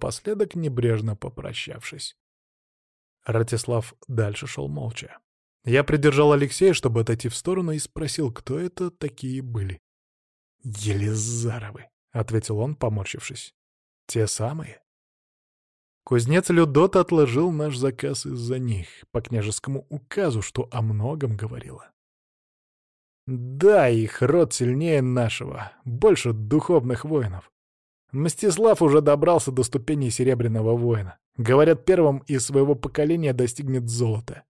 напоследок, небрежно попрощавшись. Ратислав дальше шел молча. Я придержал Алексея, чтобы отойти в сторону, и спросил, кто это такие были. «Елизаровы», — ответил он, поморщившись. «Те самые?» Кузнец Людот отложил наш заказ из-за них, по княжескому указу, что о многом говорило. Да, их род сильнее нашего, больше духовных воинов. Мстислав уже добрался до ступени Серебряного воина. Говорят, первым из своего поколения достигнет золота.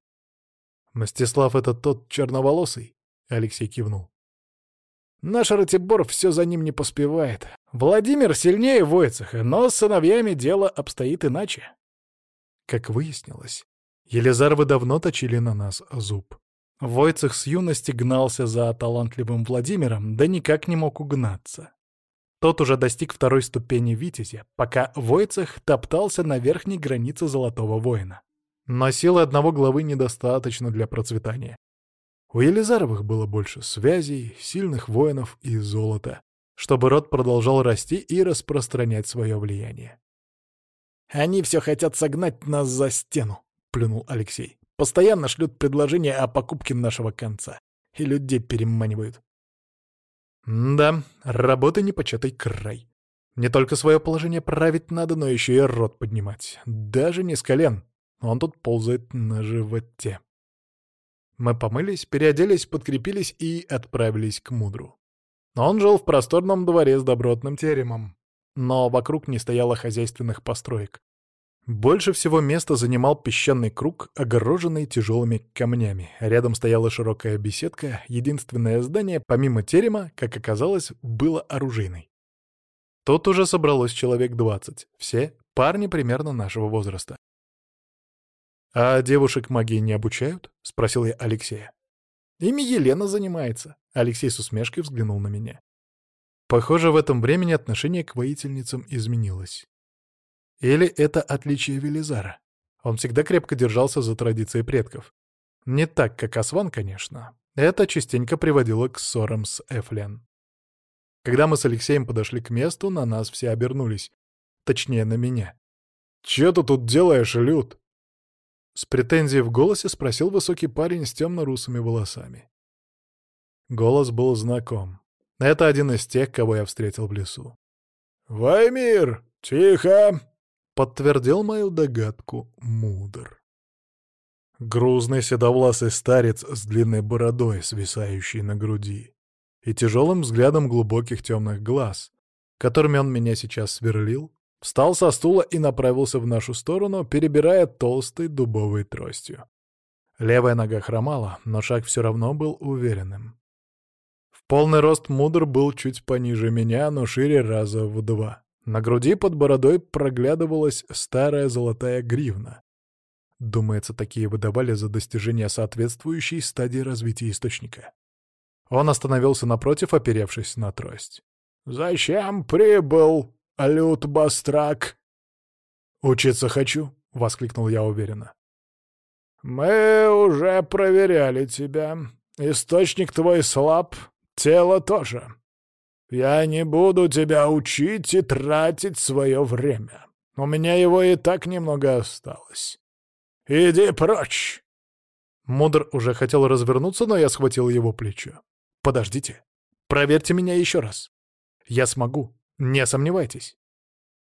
«Мстислав — это тот черноволосый?» — Алексей кивнул. «Наш Ратибор все за ним не поспевает. Владимир сильнее Войцеха, но с сыновьями дело обстоит иначе». Как выяснилось, Елизаровы давно точили на нас зуб. Войцех с юности гнался за талантливым Владимиром, да никак не мог угнаться. Тот уже достиг второй ступени Витязя, пока Войцех топтался на верхней границе Золотого Воина. Но силы одного главы недостаточно для процветания. У Елизаровых было больше связей, сильных воинов и золота, чтобы род продолжал расти и распространять свое влияние. «Они все хотят согнать нас за стену», — плюнул Алексей. «Постоянно шлют предложения о покупке нашего конца. И людей переманивают. Да, работа непочатый край. Не только свое положение править надо, но еще и рот поднимать. Даже не с колен. Он тут ползает на животе. Мы помылись, переоделись, подкрепились и отправились к Мудру. Он жил в просторном дворе с добротным теремом. Но вокруг не стояло хозяйственных построек. Больше всего места занимал песчаный круг, огороженный тяжелыми камнями. Рядом стояла широкая беседка, единственное здание, помимо терема, как оказалось, было оружейной. Тут уже собралось человек двадцать, все парни примерно нашего возраста. «А девушек магии не обучают?» — спросил я Алексея. «Ими Елена занимается», — Алексей с усмешкой взглянул на меня. Похоже, в этом времени отношение к воительницам изменилось. Или это отличие Велизара? Он всегда крепко держался за традиции предков. Не так, как Асван, конечно. Это частенько приводило к ссорам с Эфлен. Когда мы с Алексеем подошли к месту, на нас все обернулись. Точнее, на меня. «Чё ты тут делаешь, Люд?» С претензией в голосе спросил высокий парень с темно-русыми волосами. Голос был знаком. Это один из тех, кого я встретил в лесу. «Ваймир, тихо!» Подтвердил мою догадку мудр. Грузный седовласый старец с длинной бородой, свисающей на груди, и тяжелым взглядом глубоких темных глаз, которыми он меня сейчас сверлил, встал со стула и направился в нашу сторону, перебирая толстой дубовой тростью. Левая нога хромала, но шаг все равно был уверенным. В полный рост мудр был чуть пониже меня, но шире раза в два. На груди под бородой проглядывалась старая золотая гривна. Думается, такие выдавали за достижение соответствующей стадии развития источника. Он остановился напротив, оперевшись на трость. «Зачем прибыл, Лют Бастрак?» «Учиться хочу», — воскликнул я уверенно. «Мы уже проверяли тебя. Источник твой слаб, тело тоже. Я не буду тебя учить и тратить свое время. У меня его и так немного осталось. Иди прочь!» Мудр уже хотел развернуться, но я схватил его плечо. «Подождите. Проверьте меня еще раз. Я смогу. Не сомневайтесь».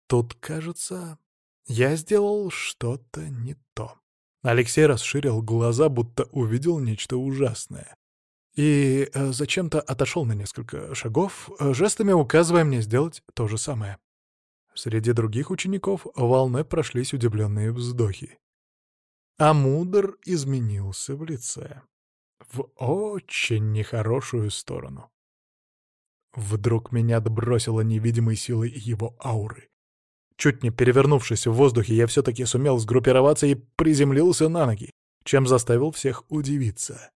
Тут, кажется, я сделал что-то не то. Алексей расширил глаза, будто увидел нечто ужасное и э, зачем-то отошел на несколько шагов, э, жестами указывая мне сделать то же самое. Среди других учеников волной прошлись удивленные вздохи. А мудр изменился в лице. В очень нехорошую сторону. Вдруг меня отбросило невидимой силой его ауры. Чуть не перевернувшись в воздухе, я все-таки сумел сгруппироваться и приземлился на ноги, чем заставил всех удивиться.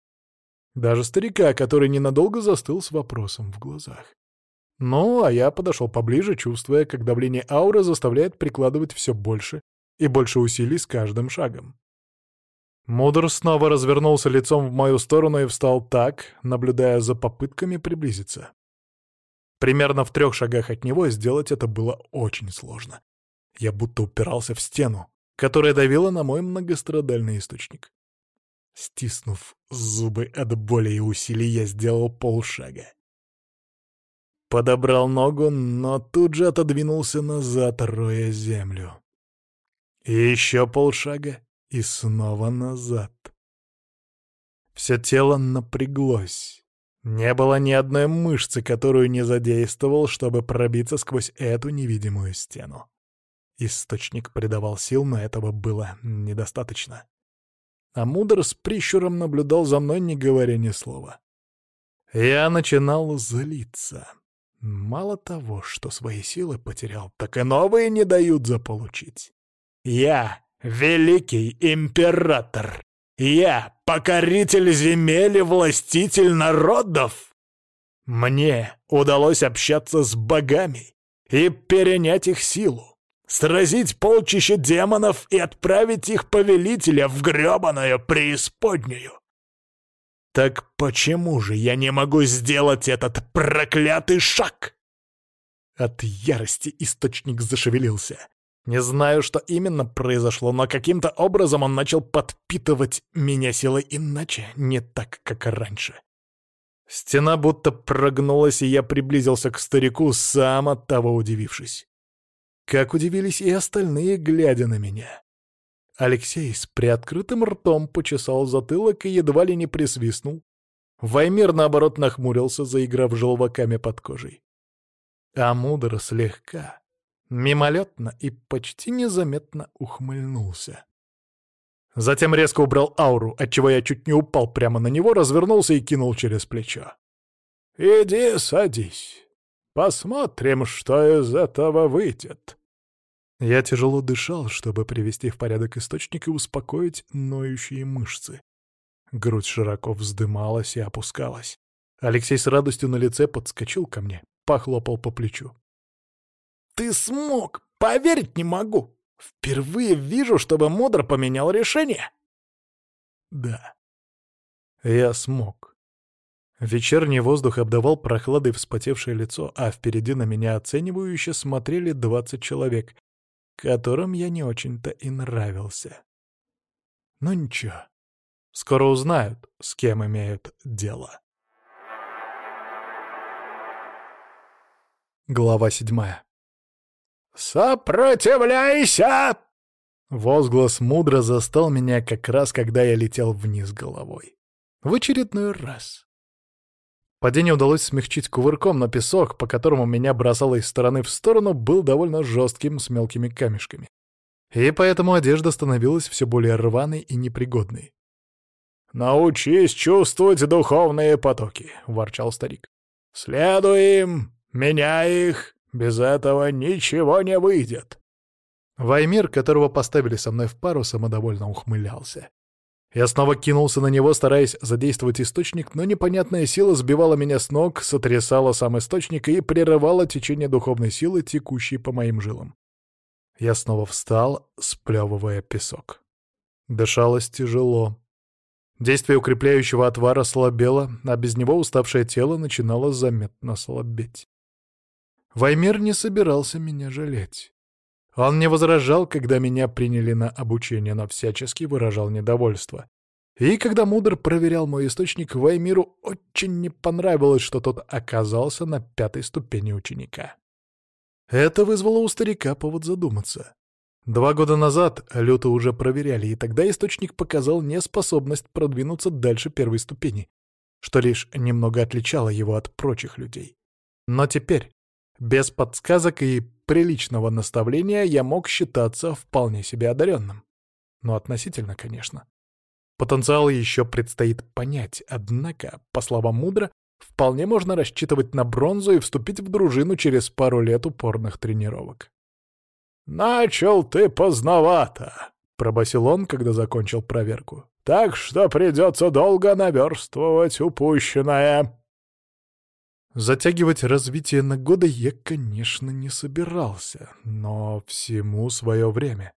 Даже старика, который ненадолго застыл с вопросом в глазах. Ну, а я подошел поближе, чувствуя, как давление ауры заставляет прикладывать все больше и больше усилий с каждым шагом. Мудр снова развернулся лицом в мою сторону и встал так, наблюдая за попытками приблизиться. Примерно в трех шагах от него сделать это было очень сложно. Я будто упирался в стену, которая давила на мой многострадальный источник. Стиснув зубы от боли и усилий, я сделал полшага. Подобрал ногу, но тут же отодвинулся назад, роя землю. Еще полшага, и снова назад. Все тело напряглось. Не было ни одной мышцы, которую не задействовал, чтобы пробиться сквозь эту невидимую стену. Источник придавал сил, но этого было недостаточно. А Мудр с прищуром наблюдал за мной, не говоря ни слова. Я начинал злиться. Мало того, что свои силы потерял, так и новые не дают заполучить. Я — великий император. Я — покоритель земель и властитель народов. Мне удалось общаться с богами и перенять их силу сразить полчища демонов и отправить их повелителя в грёбаную преисподнюю. Так почему же я не могу сделать этот проклятый шаг? От ярости источник зашевелился. Не знаю, что именно произошло, но каким-то образом он начал подпитывать меня силой иначе, не так, как раньше. Стена будто прогнулась, и я приблизился к старику, сам от того удивившись. Как удивились и остальные, глядя на меня. Алексей с приоткрытым ртом почесал затылок и едва ли не присвистнул. Ваймир, наоборот, нахмурился, заиграв желваками под кожей. А мудро слегка, мимолетно и почти незаметно ухмыльнулся. Затем резко убрал ауру, отчего я чуть не упал прямо на него, развернулся и кинул через плечо. «Иди садись. Посмотрим, что из этого выйдет». Я тяжело дышал, чтобы привести в порядок источник и успокоить ноющие мышцы. Грудь широко вздымалась и опускалась. Алексей с радостью на лице подскочил ко мне, похлопал по плечу. «Ты смог! Поверить не могу! Впервые вижу, чтобы Модр поменял решение!» «Да, я смог». Вечерний воздух обдавал прохладой вспотевшее лицо, а впереди на меня оценивающе смотрели двадцать человек, которым я не очень-то и нравился. Но ничего, скоро узнают, с кем имеют дело. Глава седьмая. «Сопротивляйся!» Возглас мудро застал меня как раз, когда я летел вниз головой. В очередной раз. Падение удалось смягчить кувырком, но песок, по которому меня бросало из стороны в сторону, был довольно жестким с мелкими камешками. И поэтому одежда становилась все более рваной и непригодной. «Научись чувствовать духовные потоки», — ворчал старик. «Следуй им, меняй их, без этого ничего не выйдет». Ваймир, которого поставили со мной в пару, самодовольно ухмылялся. Я снова кинулся на него, стараясь задействовать источник, но непонятная сила сбивала меня с ног, сотрясала сам источник и прерывала течение духовной силы, текущей по моим жилам. Я снова встал, сплевывая песок. Дышалось тяжело. Действие укрепляющего отвара слабело, а без него уставшее тело начинало заметно слабеть. Ваймер не собирался меня жалеть. Он не возражал, когда меня приняли на обучение, но всячески выражал недовольство. И когда Мудр проверял мой источник, Ваймиру очень не понравилось, что тот оказался на пятой ступени ученика. Это вызвало у старика повод задуматься. Два года назад Люта уже проверяли, и тогда источник показал неспособность продвинуться дальше первой ступени, что лишь немного отличало его от прочих людей. Но теперь, без подсказок и приличного наставления я мог считаться вполне себе одаренным. Но относительно, конечно. Потенциал еще предстоит понять, однако, по словам Мудра, вполне можно рассчитывать на бронзу и вступить в дружину через пару лет упорных тренировок. «Начал ты поздновато», — пробасил он, когда закончил проверку. «Так что придется долго наверстывать упущенное». Затягивать развитие на годы я, конечно, не собирался, но всему свое время.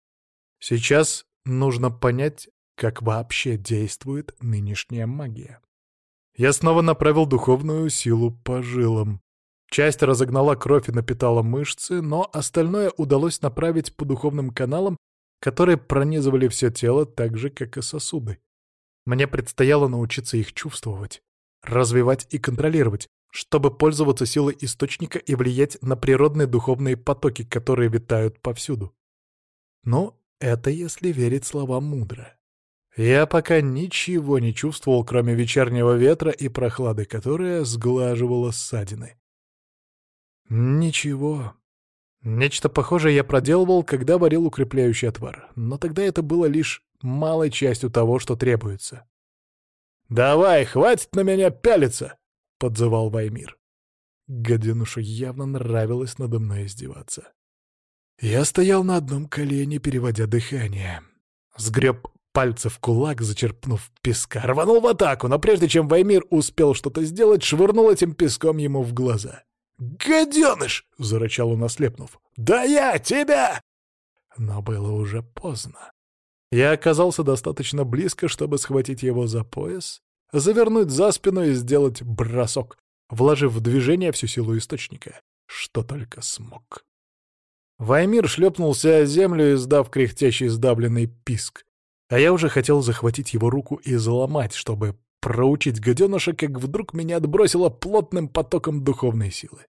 Сейчас нужно понять, как вообще действует нынешняя магия. Я снова направил духовную силу по жилам. Часть разогнала кровь и напитала мышцы, но остальное удалось направить по духовным каналам, которые пронизывали все тело так же, как и сосуды. Мне предстояло научиться их чувствовать, развивать и контролировать, чтобы пользоваться силой источника и влиять на природные духовные потоки, которые витают повсюду. Но это если верить словам мудро. Я пока ничего не чувствовал, кроме вечернего ветра и прохлады, которая сглаживала ссадины. Ничего. Нечто похожее я проделывал, когда варил укрепляющий отвар, но тогда это было лишь малой частью того, что требуется. «Давай, хватит на меня пялиться!» — подзывал Ваймир. Гаденушу явно нравилось надо мной издеваться. Я стоял на одном колене, переводя дыхание. Сгреб пальцы в кулак, зачерпнув песка, рванул в атаку, но прежде чем Ваймир успел что-то сделать, швырнул этим песком ему в глаза. «Гаденыш!» — зарычал он, ослепнув. «Да я тебя!» Но было уже поздно. Я оказался достаточно близко, чтобы схватить его за пояс, завернуть за спину и сделать бросок, вложив в движение всю силу источника, что только смог. Ваймир шлепнулся о землю, издав кряхтящий сдавленный писк. А я уже хотел захватить его руку и заломать, чтобы проучить гаденыша, как вдруг меня отбросило плотным потоком духовной силы.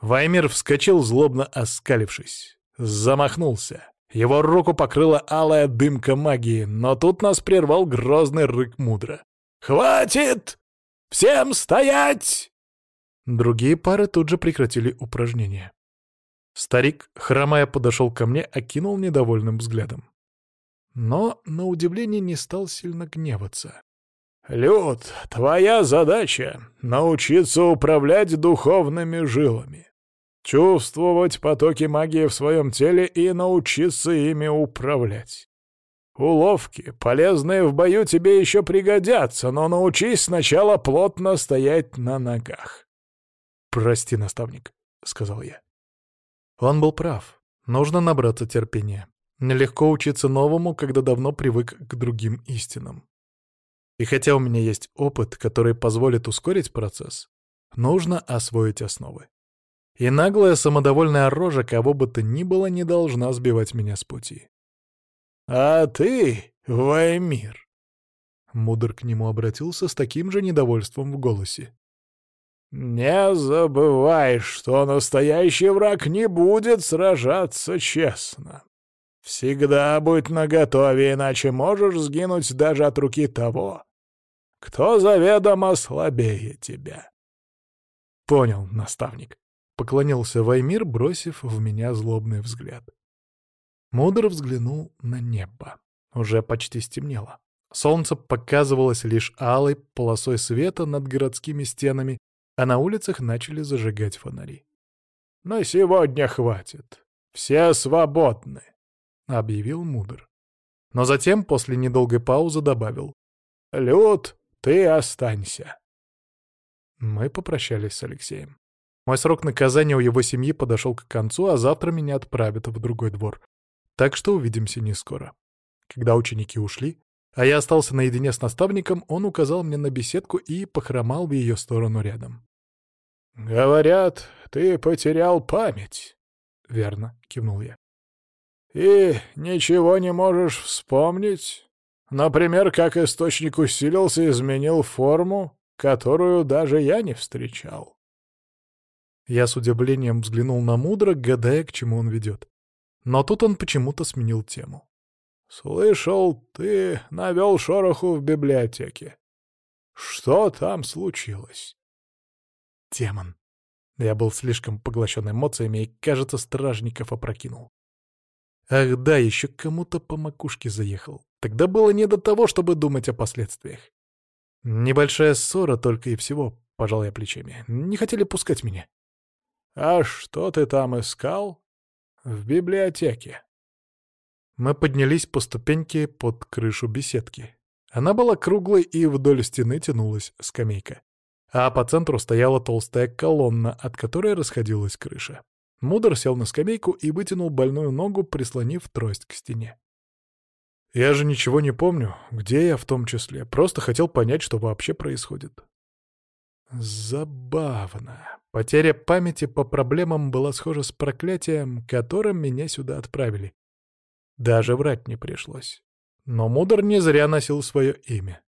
Ваймир вскочил, злобно оскалившись. Замахнулся. Его руку покрыла алая дымка магии, но тут нас прервал грозный рык мудро. «Хватит! Всем стоять!» Другие пары тут же прекратили упражнения. Старик, хромая, подошел ко мне, окинул недовольным взглядом. Но, на удивление, не стал сильно гневаться. «Люд, твоя задача — научиться управлять духовными жилами. Чувствовать потоки магии в своем теле и научиться ими управлять. Уловки, полезные в бою, тебе еще пригодятся, но научись сначала плотно стоять на ногах. «Прости, наставник», — сказал я. Он был прав. Нужно набраться терпения. Нелегко учиться новому, когда давно привык к другим истинам. И хотя у меня есть опыт, который позволит ускорить процесс, нужно освоить основы. И наглая самодовольная рожа кого бы то ни было не должна сбивать меня с пути. «А ты, Ваймир!» Мудр к нему обратился с таким же недовольством в голосе. «Не забывай, что настоящий враг не будет сражаться честно. Всегда будь наготове, иначе можешь сгинуть даже от руки того, кто заведомо слабее тебя». «Понял, наставник», Поклонился Ваймир, бросив в меня злобный взгляд. Мудр взглянул на небо. Уже почти стемнело. Солнце показывалось лишь алой полосой света над городскими стенами, а на улицах начали зажигать фонари. «На сегодня хватит. Все свободны», — объявил Мудр. Но затем, после недолгой паузы, добавил. «Люд, ты останься». Мы попрощались с Алексеем. Мой срок наказания у его семьи подошел к концу, а завтра меня отправят в другой двор. Так что увидимся не скоро. Когда ученики ушли, а я остался наедине с наставником, он указал мне на беседку и похромал в ее сторону рядом. «Говорят, ты потерял память». «Верно», — кивнул я. «И ничего не можешь вспомнить? Например, как источник усилился и изменил форму, которую даже я не встречал?» Я с удивлением взглянул на Мудро, гадая, к чему он ведет. Но тут он почему-то сменил тему. «Слышал, ты навел шороху в библиотеке. Что там случилось?» «Демон». Я был слишком поглощен эмоциями и, кажется, стражников опрокинул. Ах да, еще кому-то по макушке заехал. Тогда было не до того, чтобы думать о последствиях. Небольшая ссора только и всего, пожал я плечами. Не хотели пускать меня. «А что ты там искал?» «В библиотеке». Мы поднялись по ступеньке под крышу беседки. Она была круглой, и вдоль стены тянулась скамейка. А по центру стояла толстая колонна, от которой расходилась крыша. Мудр сел на скамейку и вытянул больную ногу, прислонив трость к стене. «Я же ничего не помню, где я в том числе. Просто хотел понять, что вообще происходит». «Забавно», Потеря памяти по проблемам была схожа с проклятием, которым меня сюда отправили. Даже врать не пришлось. Но Мудр не зря носил свое имя.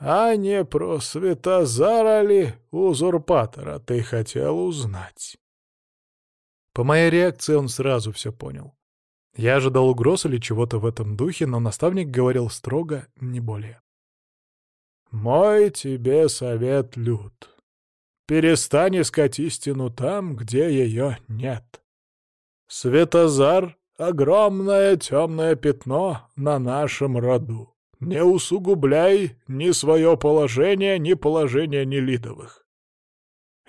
«А не про Светозара ли, узурпатора, ты хотел узнать?» По моей реакции он сразу все понял. Я ожидал угроз или чего-то в этом духе, но наставник говорил строго, не более. «Мой тебе совет, Люд. Перестань искать истину там, где ее нет. Светозар — огромное темное пятно на нашем роду. Не усугубляй ни свое положение, ни положение Нелидовых.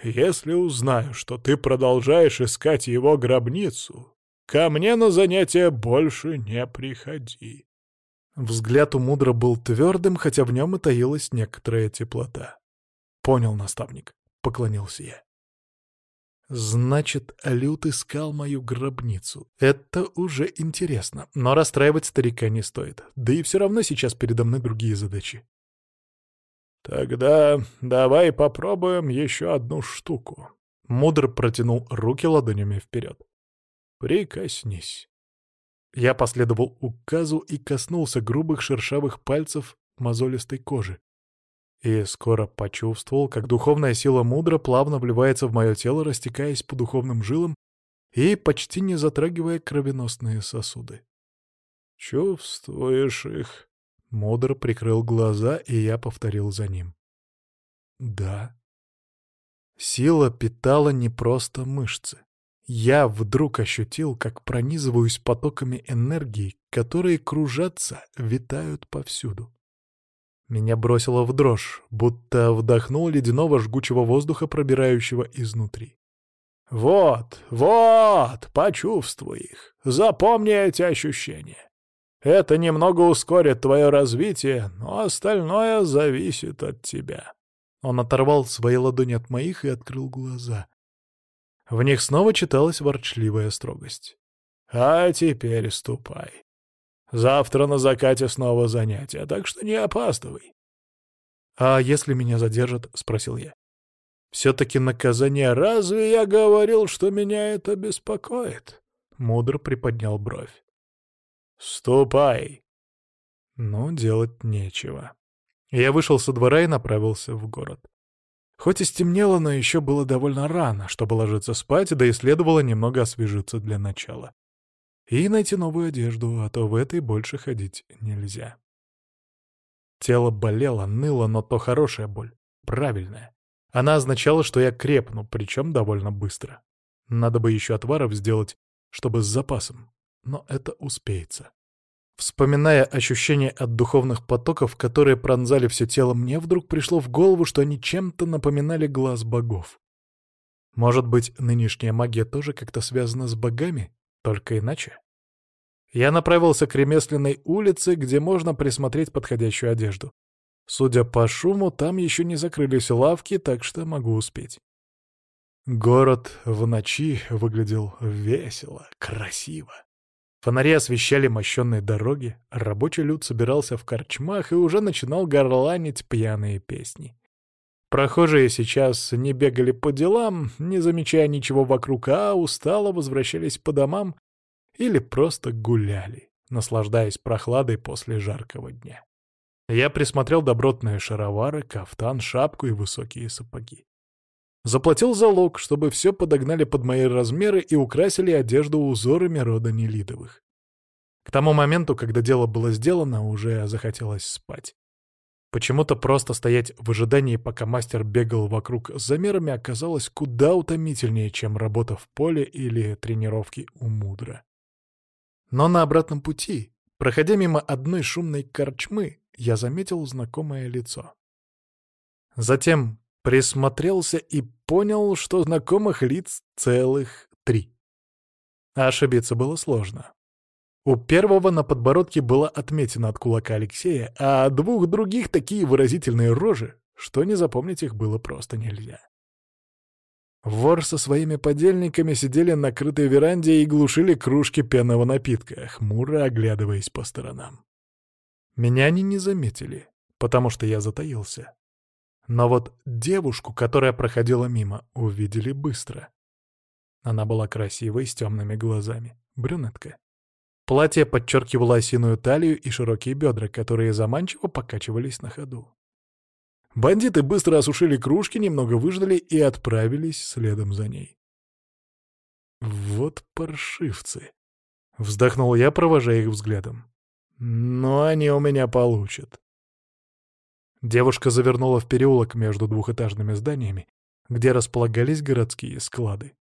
Если узнаю, что ты продолжаешь искать его гробницу, ко мне на занятия больше не приходи. Взгляд у мудро был твердым, хотя в нем и таилась некоторая теплота. Понял наставник, поклонился я. Значит, Лют искал мою гробницу. Это уже интересно, но расстраивать старика не стоит. Да и все равно сейчас передо мной другие задачи. «Тогда давай попробуем еще одну штуку». Мудр протянул руки ладонями вперед. «Прикоснись». Я последовал указу и коснулся грубых шершавых пальцев мозолистой кожи. И скоро почувствовал, как духовная сила мудро плавно вливается в мое тело, растекаясь по духовным жилам и почти не затрагивая кровеносные сосуды. «Чувствуешь их?» Модер прикрыл глаза, и я повторил за ним. Да. Сила питала не просто мышцы. Я вдруг ощутил, как пронизываюсь потоками энергии, которые кружатся, витают повсюду. Меня бросило в дрожь, будто вдохнул ледяного жгучего воздуха, пробирающего изнутри. «Вот, вот, почувствуй их, запомни эти ощущения. Это немного ускорит твое развитие, но остальное зависит от тебя». Он оторвал свои ладони от моих и открыл глаза. В них снова читалась ворчливая строгость. «А теперь ступай. Завтра на закате снова занятия, так что не опаздывай». «А если меня задержат?» — спросил я. «Все-таки наказание. Разве я говорил, что меня это беспокоит?» Мудр приподнял бровь. «Ступай!» Но делать нечего. Я вышел со двора и направился в город. Хоть и стемнело, но еще было довольно рано, чтобы ложиться спать, да и следовало немного освежиться для начала. И найти новую одежду, а то в этой больше ходить нельзя. Тело болело, ныло, но то хорошая боль, правильная. Она означала, что я крепну, причем довольно быстро. Надо бы еще отваров сделать, чтобы с запасом но это успеется. Вспоминая ощущения от духовных потоков, которые пронзали все тело, мне вдруг пришло в голову, что они чем-то напоминали глаз богов. Может быть, нынешняя магия тоже как-то связана с богами, только иначе? Я направился к ремесленной улице, где можно присмотреть подходящую одежду. Судя по шуму, там еще не закрылись лавки, так что могу успеть. Город в ночи выглядел весело, красиво. Фонари освещали мощенные дороги, рабочий люд собирался в корчмах и уже начинал горланить пьяные песни. Прохожие сейчас не бегали по делам, не замечая ничего вокруг, а устало возвращались по домам или просто гуляли, наслаждаясь прохладой после жаркого дня. Я присмотрел добротные шаровары, кафтан, шапку и высокие сапоги. Заплатил залог, чтобы все подогнали под мои размеры и украсили одежду узорами рода Нелидовых. К тому моменту, когда дело было сделано, уже захотелось спать. Почему-то просто стоять в ожидании, пока мастер бегал вокруг с замерами, оказалось куда утомительнее, чем работа в поле или тренировки у мудра. Но на обратном пути, проходя мимо одной шумной корчмы, я заметил знакомое лицо. Затем Присмотрелся и понял, что знакомых лиц целых три. Ошибиться было сложно. У первого на подбородке была отметина от кулака Алексея, а двух других такие выразительные рожи, что не запомнить их было просто нельзя. Вор со своими подельниками сидели на крытой веранде и глушили кружки пенного напитка, хмуро оглядываясь по сторонам. Меня они не заметили, потому что я затаился. Но вот девушку, которая проходила мимо, увидели быстро. Она была красивой, с темными глазами, брюнетка. Платье подчеркивало осиную талию и широкие бедра, которые заманчиво покачивались на ходу. Бандиты быстро осушили кружки, немного выждали и отправились следом за ней. «Вот паршивцы!» — вздохнул я, провожая их взглядом. «Но они у меня получат». Девушка завернула в переулок между двухэтажными зданиями, где располагались городские склады.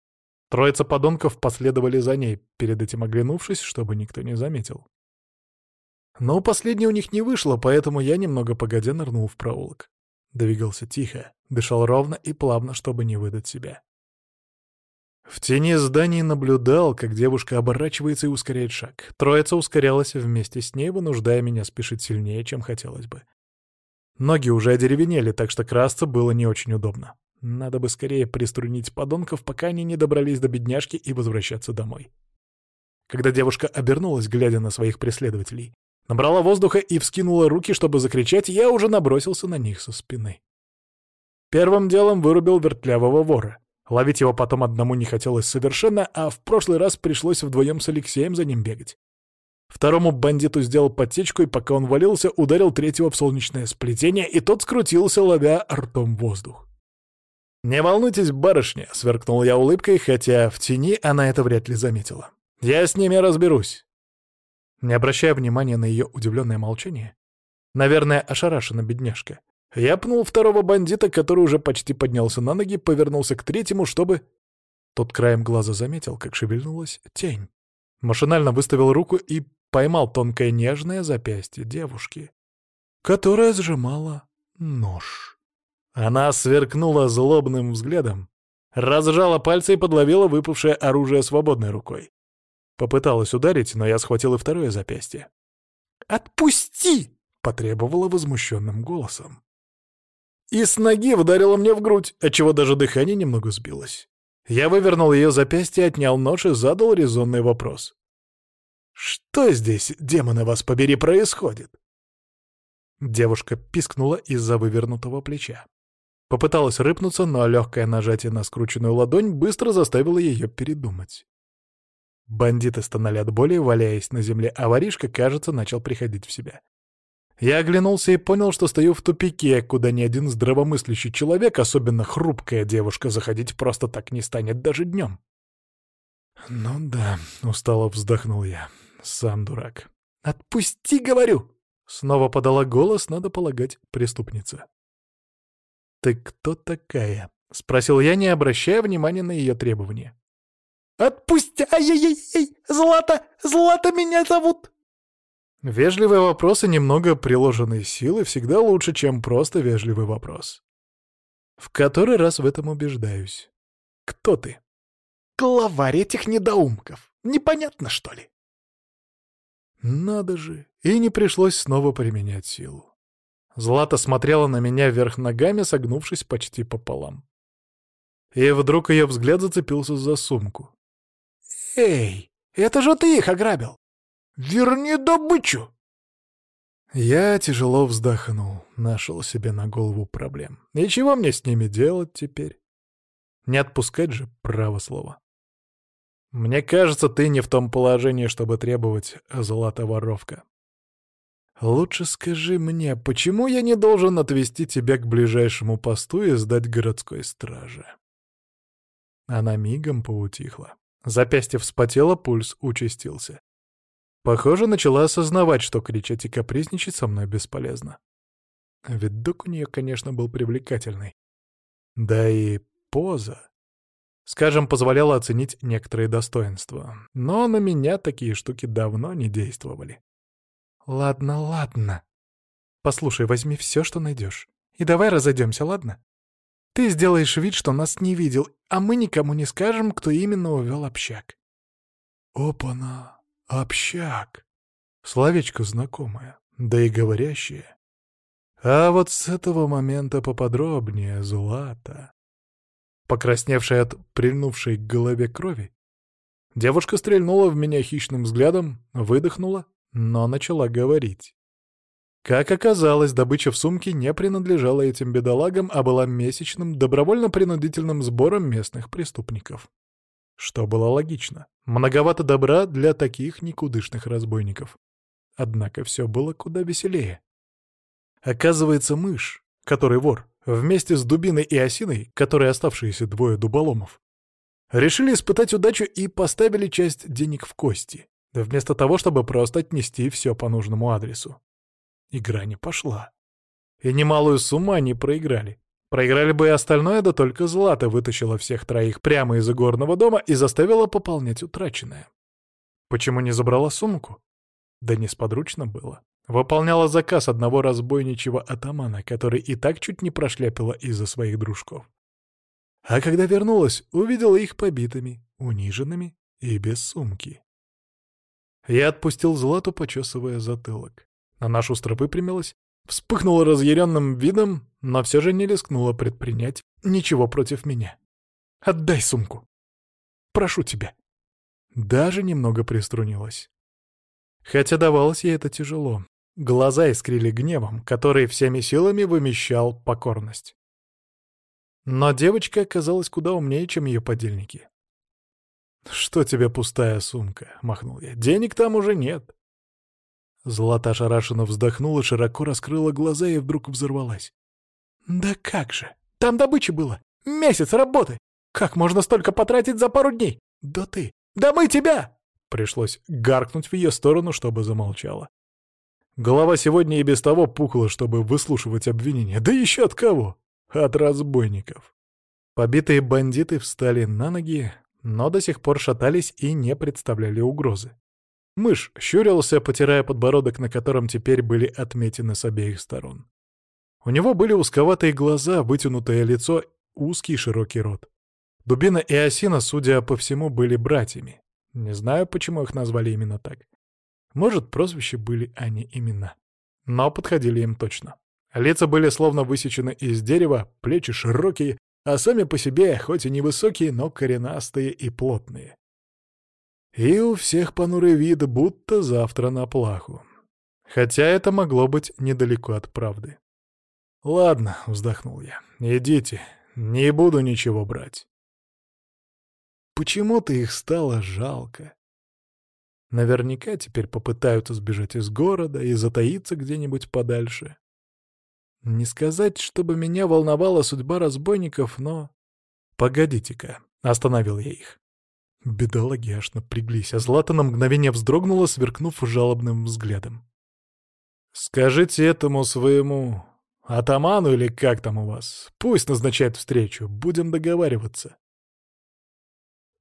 Троица подонков последовали за ней, перед этим оглянувшись, чтобы никто не заметил. Но последнее у них не вышло, поэтому я немного погодя нырнул в проулок. Двигался тихо, дышал ровно и плавно, чтобы не выдать себя. В тени зданий наблюдал, как девушка оборачивается и ускоряет шаг. Троица ускорялась вместе с ней, вынуждая меня спешить сильнее, чем хотелось бы. Ноги уже одеревенели, так что красться было не очень удобно. Надо бы скорее приструнить подонков, пока они не добрались до бедняжки и возвращаться домой. Когда девушка обернулась, глядя на своих преследователей, набрала воздуха и вскинула руки, чтобы закричать, я уже набросился на них со спины. Первым делом вырубил вертлявого вора. Ловить его потом одному не хотелось совершенно, а в прошлый раз пришлось вдвоем с Алексеем за ним бегать. Второму бандиту сделал подсечку, и пока он валился, ударил третьего в солнечное сплетение, и тот скрутился, ловя ртом воздух. «Не волнуйтесь, барышня», — сверкнул я улыбкой, хотя в тени она это вряд ли заметила. «Я с ними разберусь». Не обращая внимания на ее удивленное молчание, наверное, ошарашена бедняжка, я пнул второго бандита, который уже почти поднялся на ноги, повернулся к третьему, чтобы... Тот краем глаза заметил, как шевельнулась тень. Машинально выставил руку и поймал тонкое нежное запястье девушки, которая сжимала нож. Она сверкнула злобным взглядом, разжала пальцы и подловила выпавшее оружие свободной рукой. Попыталась ударить, но я схватил и второе запястье. «Отпусти!» — потребовала возмущенным голосом. И с ноги ударила мне в грудь, отчего даже дыхание немного сбилось. Я вывернул ее запястье, отнял нож и задал резонный вопрос. «Что здесь, демоны вас побери, происходит?» Девушка пискнула из-за вывернутого плеча. Попыталась рыпнуться, но легкое нажатие на скрученную ладонь быстро заставило ее передумать. Бандиты стонали от боли, валяясь на земле, а воришка, кажется, начал приходить в себя. Я оглянулся и понял, что стою в тупике, куда ни один здравомыслящий человек, особенно хрупкая девушка, заходить просто так не станет даже днем. «Ну да», — устало вздохнул я. «Сам дурак». «Отпусти, говорю!» — снова подала голос, надо полагать, преступница. «Ты кто такая?» — спросил я, не обращая внимания на ее требования. «Отпусти! Ай-яй-яй! Злата! Злата меня зовут!» Вежливые вопросы, немного приложенной силы, всегда лучше, чем просто вежливый вопрос. В который раз в этом убеждаюсь. Кто ты? Главарь этих недоумков. Непонятно, что ли? Надо же, и не пришлось снова применять силу. Злата смотрела на меня вверх ногами, согнувшись почти пополам. И вдруг ее взгляд зацепился за сумку. «Эй, это же ты их ограбил! Верни добычу!» Я тяжело вздохнул, нашел себе на голову проблем. И чего мне с ними делать теперь? Не отпускать же право слова. Мне кажется, ты не в том положении, чтобы требовать золота воровка. «Лучше скажи мне, почему я не должен отвезти тебя к ближайшему посту и сдать городской страже?» Она мигом поутихла. Запястье вспотело, пульс участился. Похоже, начала осознавать, что кричать и капризничать со мной бесполезно. Видок у нее, конечно, был привлекательный. Да и поза. Скажем, позволяла оценить некоторые достоинства. Но на меня такие штуки давно не действовали. «Ладно, ладно. Послушай, возьми все, что найдешь. И давай разойдемся, ладно? Ты сделаешь вид, что нас не видел, а мы никому не скажем, кто именно увел общак». «Опа-на! Общак!» Словечко знакомое, да и говорящее. А вот с этого момента поподробнее Злата. Покрасневшая от прильнувшей к голове крови, девушка стрельнула в меня хищным взглядом, выдохнула но начала говорить. Как оказалось, добыча в сумке не принадлежала этим бедолагам, а была месячным, добровольно-принудительным сбором местных преступников. Что было логично. Многовато добра для таких никудышных разбойников. Однако все было куда веселее. Оказывается, мышь, который вор, вместе с дубиной и осиной, которые оставшиеся двое дуболомов, решили испытать удачу и поставили часть денег в кости, вместо того, чтобы просто отнести все по нужному адресу. Игра не пошла. И немалую сумму они проиграли. Проиграли бы и остальное, да только Злата вытащила всех троих прямо из игорного дома и заставила пополнять утраченное. Почему не забрала сумку? Да несподручно было. Выполняла заказ одного разбойничего атамана, который и так чуть не прошляпила из-за своих дружков. А когда вернулась, увидела их побитыми, униженными и без сумки. Я отпустил Злату, почесывая затылок. Она шустро выпрямилась, вспыхнула разъяренным видом, но все же не рискнула предпринять ничего против меня. «Отдай сумку! Прошу тебя!» Даже немного приструнилась. Хотя давалось ей это тяжело. Глаза искрили гневом, который всеми силами вымещал покорность. Но девочка оказалась куда умнее, чем ее подельники. «Что тебе пустая сумка?» — махнул я. «Денег там уже нет». Злата ошарашенно вздохнула, широко раскрыла глаза и вдруг взорвалась. «Да как же! Там добычи было! Месяц работы! Как можно столько потратить за пару дней? Да ты! Да мы тебя!» Пришлось гаркнуть в ее сторону, чтобы замолчала. Голова сегодня и без того пухла, чтобы выслушивать обвинения. Да еще от кого? От разбойников. Побитые бандиты встали на ноги, но до сих пор шатались и не представляли угрозы. Мышь щурился, потирая подбородок, на котором теперь были отметины с обеих сторон. У него были узковатые глаза, вытянутое лицо, узкий широкий рот. Дубина и Осина, судя по всему, были братьями. Не знаю, почему их назвали именно так. Может, прозвище были они имена. Но подходили им точно. Лица были словно высечены из дерева, плечи широкие, а сами по себе, хоть и невысокие, но коренастые и плотные. И у всех понурый вид, будто завтра на плаху. Хотя это могло быть недалеко от правды. «Ладно», — вздохнул я, — «идите, не буду ничего брать». Почему-то их стало жалко. Наверняка теперь попытаются сбежать из города и затаиться где-нибудь подальше. Не сказать, чтобы меня волновала судьба разбойников, но... Погодите-ка, остановил я их. Бедолаги аж напряглись, а Злата на мгновение вздрогнула, сверкнув жалобным взглядом. «Скажите этому своему атаману или как там у вас, пусть назначает встречу, будем договариваться».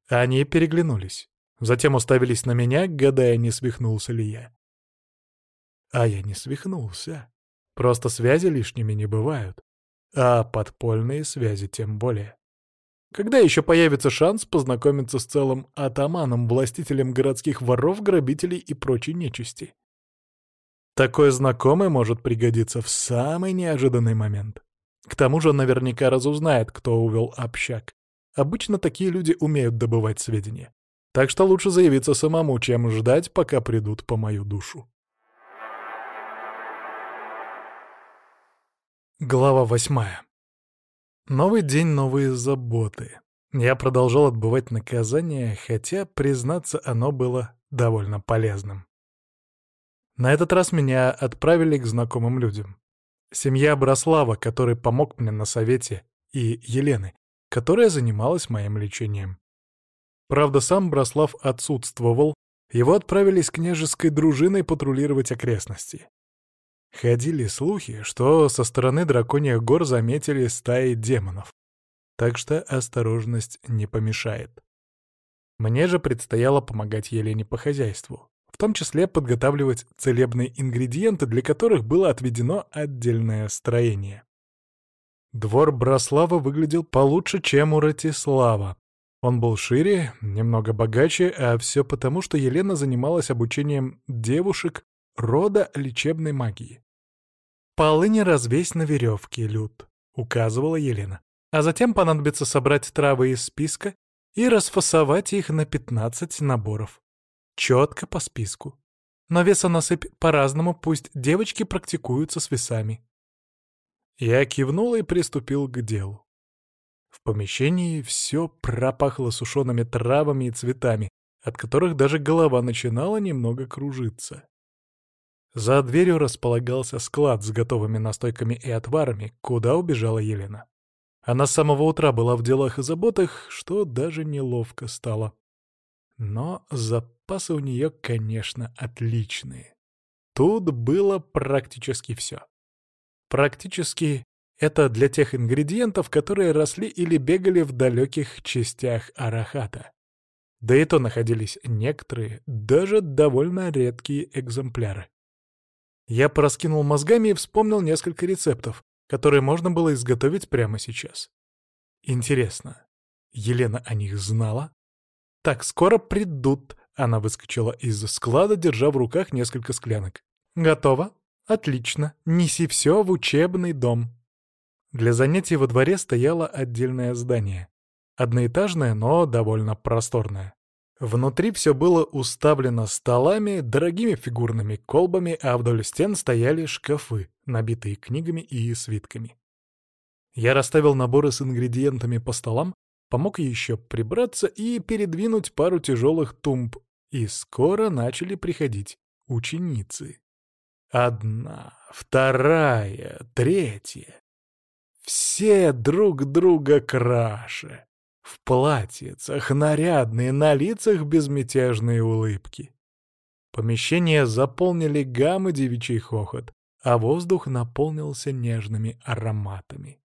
Они переглянулись, затем уставились на меня, гадая, не свихнулся ли я. А я не свихнулся. Просто связи лишними не бывают, а подпольные связи тем более. Когда еще появится шанс познакомиться с целым атаманом, властителем городских воров, грабителей и прочей нечисти? Такой знакомый может пригодиться в самый неожиданный момент. К тому же наверняка разузнает, кто увел общак. Обычно такие люди умеют добывать сведения. Так что лучше заявиться самому, чем ждать, пока придут по мою душу. Глава восьмая. Новый день, новые заботы. Я продолжал отбывать наказание, хотя, признаться, оно было довольно полезным. На этот раз меня отправили к знакомым людям. Семья Брослава, который помог мне на совете, и Елены, которая занималась моим лечением. Правда, сам Брослав отсутствовал, его отправили с княжеской дружиной патрулировать окрестности. Ходили слухи, что со стороны драконьих гор заметили стаи демонов. Так что осторожность не помешает. Мне же предстояло помогать Елене по хозяйству, в том числе подготавливать целебные ингредиенты, для которых было отведено отдельное строение. Двор Брослава выглядел получше, чем у Ратислава. Он был шире, немного богаче, а все потому, что Елена занималась обучением девушек рода лечебной магии. «Полыни развесь на веревке, Люд», — указывала Елена. «А затем понадобится собрать травы из списка и расфасовать их на 15 наборов. Четко по списку. Но весонасыпь по-разному, пусть девочки практикуются с весами. Я кивнул и приступил к делу. В помещении все пропахло сушеными травами и цветами, от которых даже голова начинала немного кружиться. За дверью располагался склад с готовыми настойками и отварами, куда убежала Елена. Она с самого утра была в делах и заботах, что даже неловко стало. Но запасы у нее, конечно, отличные. Тут было практически все. Практически это для тех ингредиентов, которые росли или бегали в далеких частях Арахата. Да и то находились некоторые, даже довольно редкие экземпляры. Я пораскинул мозгами и вспомнил несколько рецептов, которые можно было изготовить прямо сейчас. Интересно, Елена о них знала? «Так, скоро придут», — она выскочила из склада, держа в руках несколько склянок. «Готово? Отлично. Неси все в учебный дом». Для занятий во дворе стояло отдельное здание. Одноэтажное, но довольно просторное. Внутри все было уставлено столами, дорогими фигурными колбами, а вдоль стен стояли шкафы, набитые книгами и свитками. Я расставил наборы с ингредиентами по столам, помог еще прибраться и передвинуть пару тяжелых тумб, и скоро начали приходить ученицы. Одна, вторая, третья. Все друг друга краше. В платьицах, нарядные, на лицах безмятежные улыбки. Помещение заполнили гаммы девичий хохот, а воздух наполнился нежными ароматами.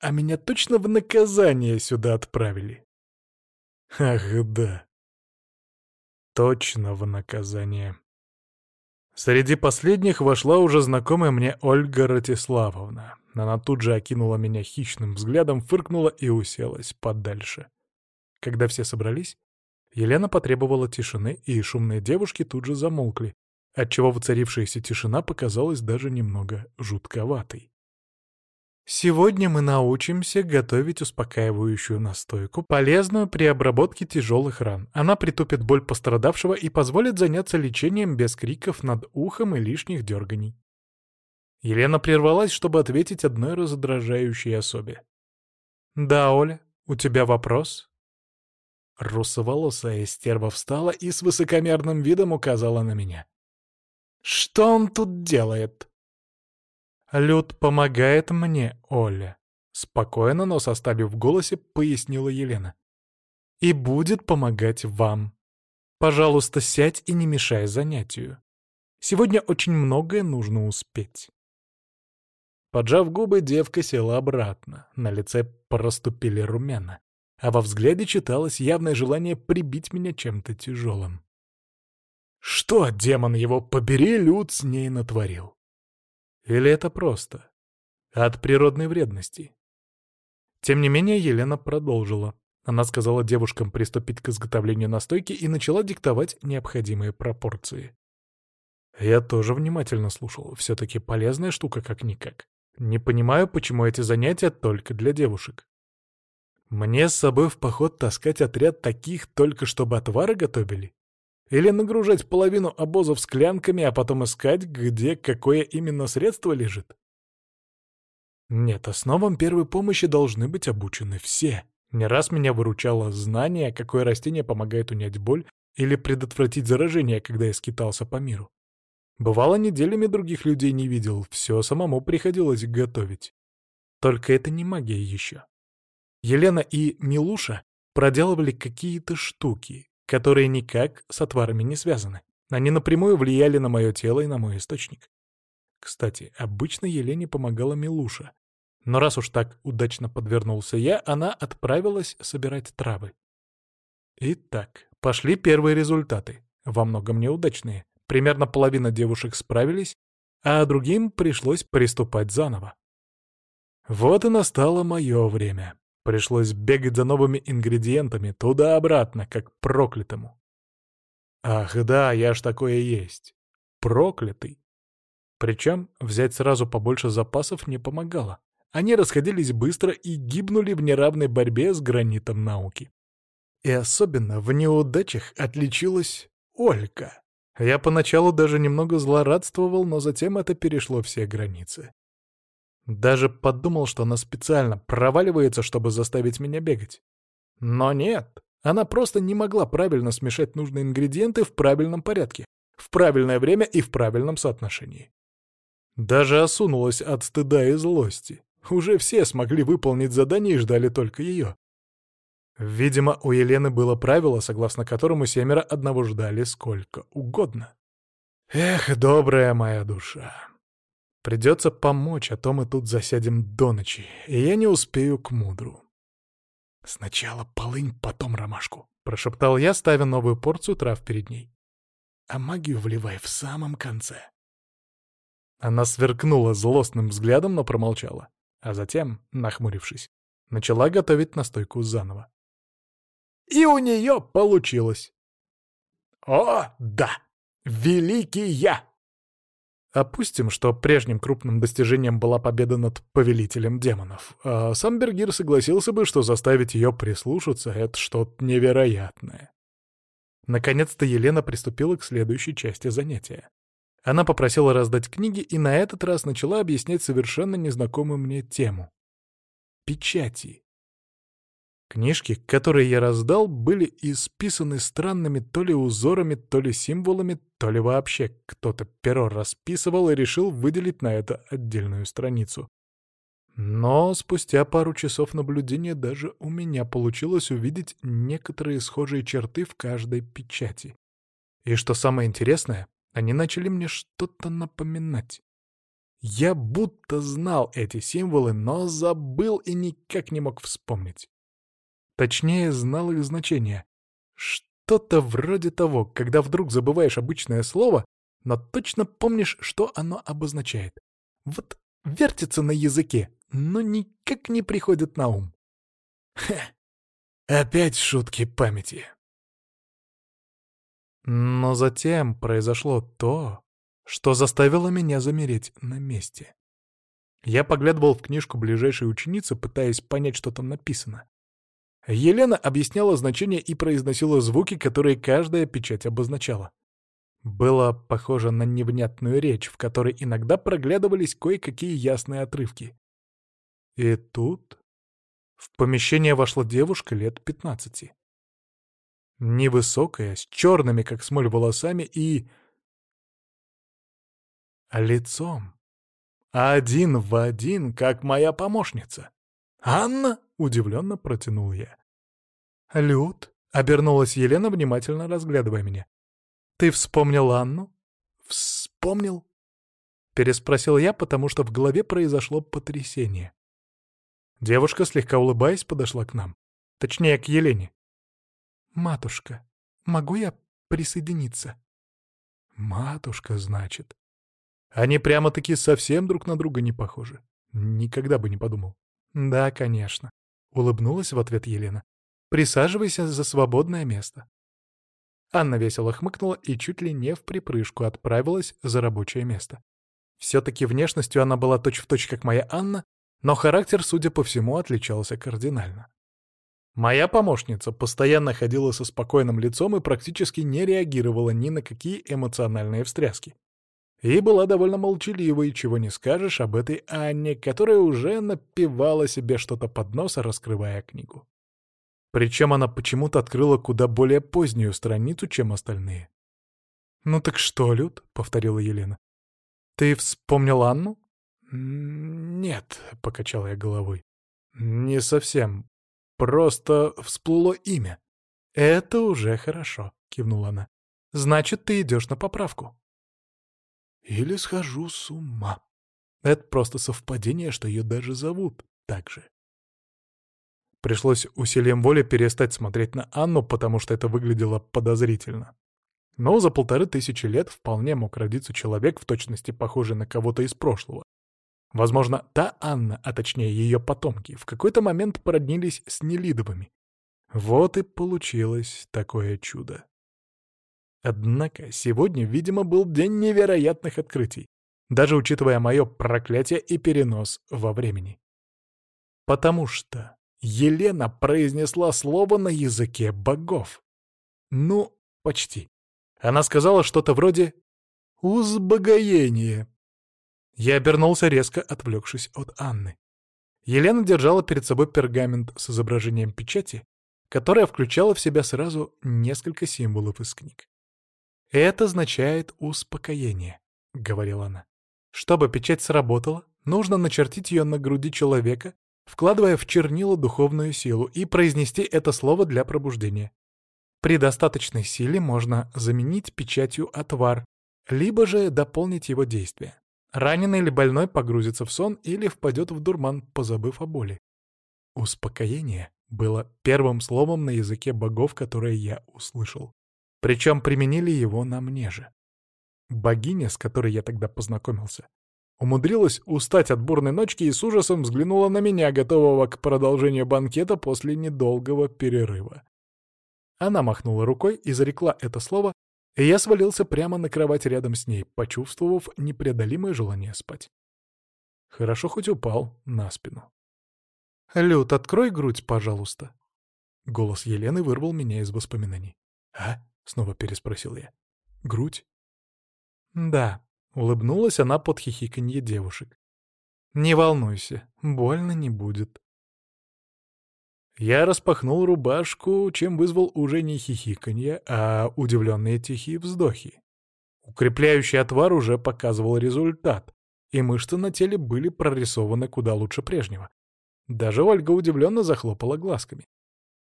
А меня точно в наказание сюда отправили. Ах, да. Точно в наказание. Среди последних вошла уже знакомая мне Ольга Ратиславовна. Она тут же окинула меня хищным взглядом, фыркнула и уселась подальше. Когда все собрались, Елена потребовала тишины, и шумные девушки тут же замолкли, отчего воцарившаяся тишина показалась даже немного жутковатой. Сегодня мы научимся готовить успокаивающую настойку, полезную при обработке тяжелых ран. Она притупит боль пострадавшего и позволит заняться лечением без криков над ухом и лишних дерганий. Елена прервалась, чтобы ответить одной раздражающей особе. «Да, Оля, у тебя вопрос?» Русоволосая стерва встала и с высокомерным видом указала на меня. «Что он тут делает?» «Люд помогает мне, Оля», — спокойно, но составив в голосе, пояснила Елена. «И будет помогать вам. Пожалуйста, сядь и не мешай занятию. Сегодня очень многое нужно успеть». Поджав губы, девка села обратно. На лице проступили румяна, а во взгляде читалось явное желание прибить меня чем-то тяжелым. Что, демон его побери, Люд с ней натворил? Или это просто? От природной вредности? Тем не менее, Елена продолжила. Она сказала девушкам приступить к изготовлению настойки и начала диктовать необходимые пропорции. Я тоже внимательно слушал. Все-таки полезная штука как-никак. Не понимаю, почему эти занятия только для девушек. Мне с собой в поход таскать отряд таких только чтобы отвары готовили? Или нагружать половину обозов склянками, а потом искать, где какое именно средство лежит? Нет, основам первой помощи должны быть обучены все. Не раз меня выручало знание, какое растение помогает унять боль или предотвратить заражение, когда я скитался по миру. Бывало, неделями других людей не видел, все самому приходилось готовить. Только это не магия еще. Елена и Милуша проделывали какие-то штуки, которые никак с отварами не связаны. Они напрямую влияли на мое тело и на мой источник. Кстати, обычно Елене помогала Милуша. Но раз уж так удачно подвернулся я, она отправилась собирать травы. Итак, пошли первые результаты, во многом неудачные. Примерно половина девушек справились, а другим пришлось приступать заново. Вот и настало мое время. Пришлось бегать за новыми ингредиентами туда-обратно, как проклятому. Ах да, я ж такое есть. Проклятый. Причем взять сразу побольше запасов не помогало. Они расходились быстро и гибнули в неравной борьбе с гранитом науки. И особенно в неудачах отличилась Олька. Я поначалу даже немного злорадствовал, но затем это перешло все границы. Даже подумал, что она специально проваливается, чтобы заставить меня бегать. Но нет, она просто не могла правильно смешать нужные ингредиенты в правильном порядке, в правильное время и в правильном соотношении. Даже осунулась от стыда и злости. Уже все смогли выполнить задание и ждали только ее. Видимо, у Елены было правило, согласно которому семеро одного ждали сколько угодно. Эх, добрая моя душа. Придется помочь, а то мы тут засядем до ночи, и я не успею к мудру. «Сначала полынь, потом ромашку», — прошептал я, ставя новую порцию трав перед ней. «А магию вливай в самом конце». Она сверкнула злостным взглядом, но промолчала, а затем, нахмурившись, начала готовить настойку заново. И у нее получилось. О, да! Великий я! Опустим, что прежним крупным достижением была победа над повелителем демонов. А сам Бергир согласился бы, что заставить ее прислушаться — это что-то невероятное. Наконец-то Елена приступила к следующей части занятия. Она попросила раздать книги и на этот раз начала объяснять совершенно незнакомую мне тему. Печати. Книжки, которые я раздал, были исписаны странными то ли узорами, то ли символами, то ли вообще кто-то перо расписывал и решил выделить на это отдельную страницу. Но спустя пару часов наблюдения даже у меня получилось увидеть некоторые схожие черты в каждой печати. И что самое интересное, они начали мне что-то напоминать. Я будто знал эти символы, но забыл и никак не мог вспомнить. Точнее, знал их значение. Что-то вроде того, когда вдруг забываешь обычное слово, но точно помнишь, что оно обозначает. Вот вертится на языке, но никак не приходит на ум. Хе, опять шутки памяти. Но затем произошло то, что заставило меня замереть на месте. Я поглядывал в книжку ближайшей ученицы, пытаясь понять, что там написано. Елена объясняла значение и произносила звуки, которые каждая печать обозначала. Было похоже на невнятную речь, в которой иногда проглядывались кое-какие ясные отрывки. И тут в помещение вошла девушка лет пятнадцати. Невысокая, с черными, как смоль, волосами и... лицом. Один в один, как моя помощница. «Анна?» — удивленно протянул я. «Люд?» — обернулась Елена, внимательно разглядывая меня. «Ты вспомнил Анну?» «Вспомнил?» — переспросил я, потому что в голове произошло потрясение. Девушка, слегка улыбаясь, подошла к нам. Точнее, к Елене. «Матушка, могу я присоединиться?» «Матушка, значит». Они прямо-таки совсем друг на друга не похожи. Никогда бы не подумал. «Да, конечно», — улыбнулась в ответ Елена. «Присаживайся за свободное место». Анна весело хмыкнула и чуть ли не в припрыжку отправилась за рабочее место. Все-таки внешностью она была точь-в-точь, точь, как моя Анна, но характер, судя по всему, отличался кардинально. Моя помощница постоянно ходила со спокойным лицом и практически не реагировала ни на какие эмоциональные встряски и была довольно молчаливой, чего не скажешь об этой Анне, которая уже напевала себе что-то под нос, раскрывая книгу. Причем она почему-то открыла куда более позднюю страницу, чем остальные. «Ну так что, Люд?» — повторила Елена. «Ты вспомнил Анну?» «Нет», — покачал я головой. «Не совсем. Просто всплыло имя». «Это уже хорошо», — кивнула она. «Значит, ты идешь на поправку». Или схожу с ума. Это просто совпадение, что ее даже зовут так же. Пришлось усилием воли перестать смотреть на Анну, потому что это выглядело подозрительно. Но за полторы тысячи лет вполне мог родиться человек, в точности похожий на кого-то из прошлого. Возможно, та Анна, а точнее ее потомки, в какой-то момент породнились с Нелидовыми. Вот и получилось такое чудо. Однако сегодня, видимо, был день невероятных открытий, даже учитывая мое проклятие и перенос во времени. Потому что Елена произнесла слово на языке богов. Ну, почти. Она сказала что-то вроде «узбогоение». Я обернулся, резко отвлекшись от Анны. Елена держала перед собой пергамент с изображением печати, которая включала в себя сразу несколько символов из книг. «Это означает успокоение», — говорила она. «Чтобы печать сработала, нужно начертить ее на груди человека, вкладывая в чернила духовную силу, и произнести это слово для пробуждения. При достаточной силе можно заменить печатью отвар, либо же дополнить его действие. Раненый или больной погрузится в сон или впадет в дурман, позабыв о боли. Успокоение было первым словом на языке богов, которое я услышал. Причем применили его на мне же. Богиня, с которой я тогда познакомился, умудрилась устать от бурной ночки и с ужасом взглянула на меня, готового к продолжению банкета после недолгого перерыва. Она махнула рукой и зарекла это слово, и я свалился прямо на кровать рядом с ней, почувствовав непреодолимое желание спать. Хорошо хоть упал на спину. «Люд, открой грудь, пожалуйста». Голос Елены вырвал меня из воспоминаний. «А?» — снова переспросил я. «Грудь?» «Да», — улыбнулась она под хихиканье девушек. «Не волнуйся, больно не будет». Я распахнул рубашку, чем вызвал уже не хихиканье, а удивленные тихие вздохи. Укрепляющий отвар уже показывал результат, и мышцы на теле были прорисованы куда лучше прежнего. Даже Ольга удивленно захлопала глазками.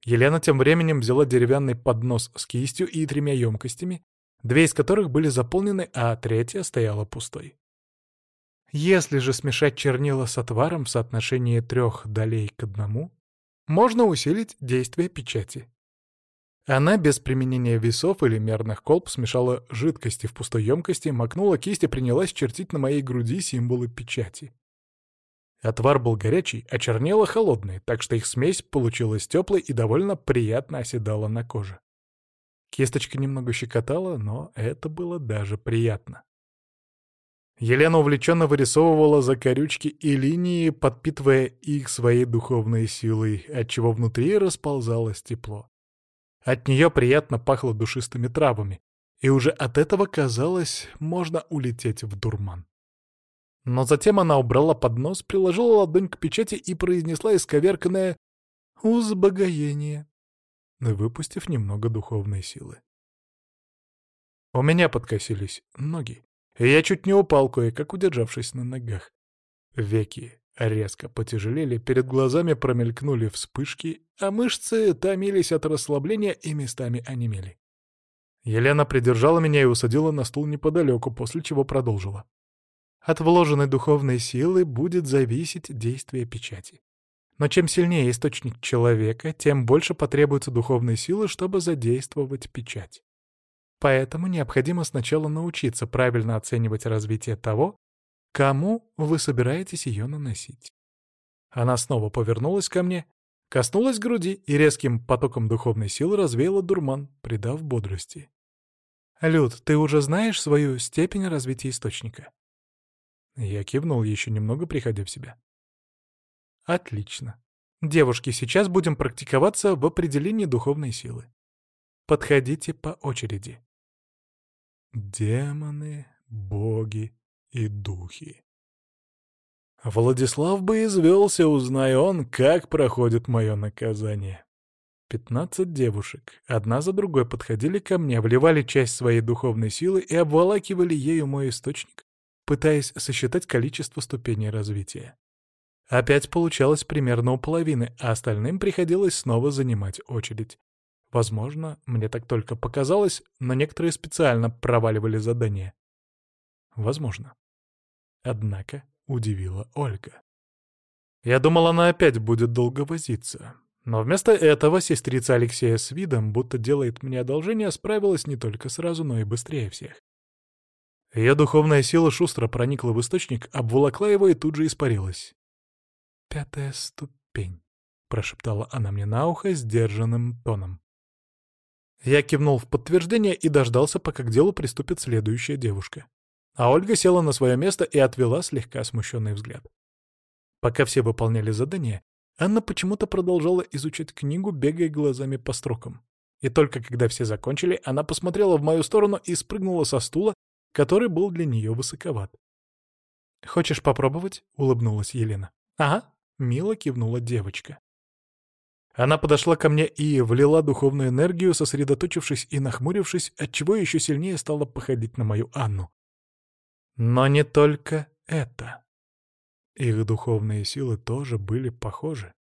Елена тем временем взяла деревянный поднос с кистью и тремя емкостями, две из которых были заполнены, а третья стояла пустой. Если же смешать чернила с отваром в соотношении трех долей к одному, можно усилить действие печати. Она без применения весов или мерных колб смешала жидкости в пустой емкости, макнула кисть и принялась чертить на моей груди символы печати. Отвар был горячий, а чернила холодные, так что их смесь получилась теплой и довольно приятно оседала на коже. Кисточка немного щекотала, но это было даже приятно. Елена увлеченно вырисовывала закорючки и линии, подпитывая их своей духовной силой, отчего внутри расползалось тепло. От нее приятно пахло душистыми травами, и уже от этого казалось, можно улететь в дурман. Но затем она убрала поднос, приложила ладонь к печати и произнесла исковерканное «узбогоение», выпустив немного духовной силы. У меня подкосились ноги и я чуть не упал, кое-как удержавшись на ногах. Веки резко потяжелели, перед глазами промелькнули вспышки, а мышцы томились от расслабления и местами онемели. Елена придержала меня и усадила на стул неподалеку, после чего продолжила. От вложенной духовной силы будет зависеть действие печати. Но чем сильнее источник человека, тем больше потребуется духовной силы, чтобы задействовать печать. Поэтому необходимо сначала научиться правильно оценивать развитие того, кому вы собираетесь ее наносить. Она снова повернулась ко мне, коснулась груди и резким потоком духовной силы развеяла дурман, придав бодрости. «Люд, ты уже знаешь свою степень развития источника?» Я кивнул, еще немного приходя в себя. «Отлично. Девушки, сейчас будем практиковаться в определении духовной силы. Подходите по очереди. Демоны, боги и духи. Владислав бы извелся, узная он, как проходит мое наказание. Пятнадцать девушек, одна за другой, подходили ко мне, вливали часть своей духовной силы и обволакивали ею мой источник, пытаясь сосчитать количество ступеней развития. Опять получалось примерно у половины, а остальным приходилось снова занимать очередь. Возможно, мне так только показалось, но некоторые специально проваливали задание. Возможно. Однако удивила Ольга. Я думал, она опять будет долго возиться. Но вместо этого сестрица Алексея с видом, будто делает мне одолжение, справилась не только сразу, но и быстрее всех. Ее духовная сила шустро проникла в источник, обволокла его и тут же испарилась. «Пятая ступень», — прошептала она мне на ухо сдержанным тоном. Я кивнул в подтверждение и дождался, пока к делу приступит следующая девушка. А Ольга села на свое место и отвела слегка смущенный взгляд. Пока все выполняли задание, Анна почему-то продолжала изучать книгу, бегая глазами по строкам. И только когда все закончили, она посмотрела в мою сторону и спрыгнула со стула, который был для нее высоковат. «Хочешь попробовать?» — улыбнулась Елена. «Ага», — мило кивнула девочка. Она подошла ко мне и влила духовную энергию, сосредоточившись и нахмурившись, отчего еще сильнее стала походить на мою Анну. Но не только это. Их духовные силы тоже были похожи.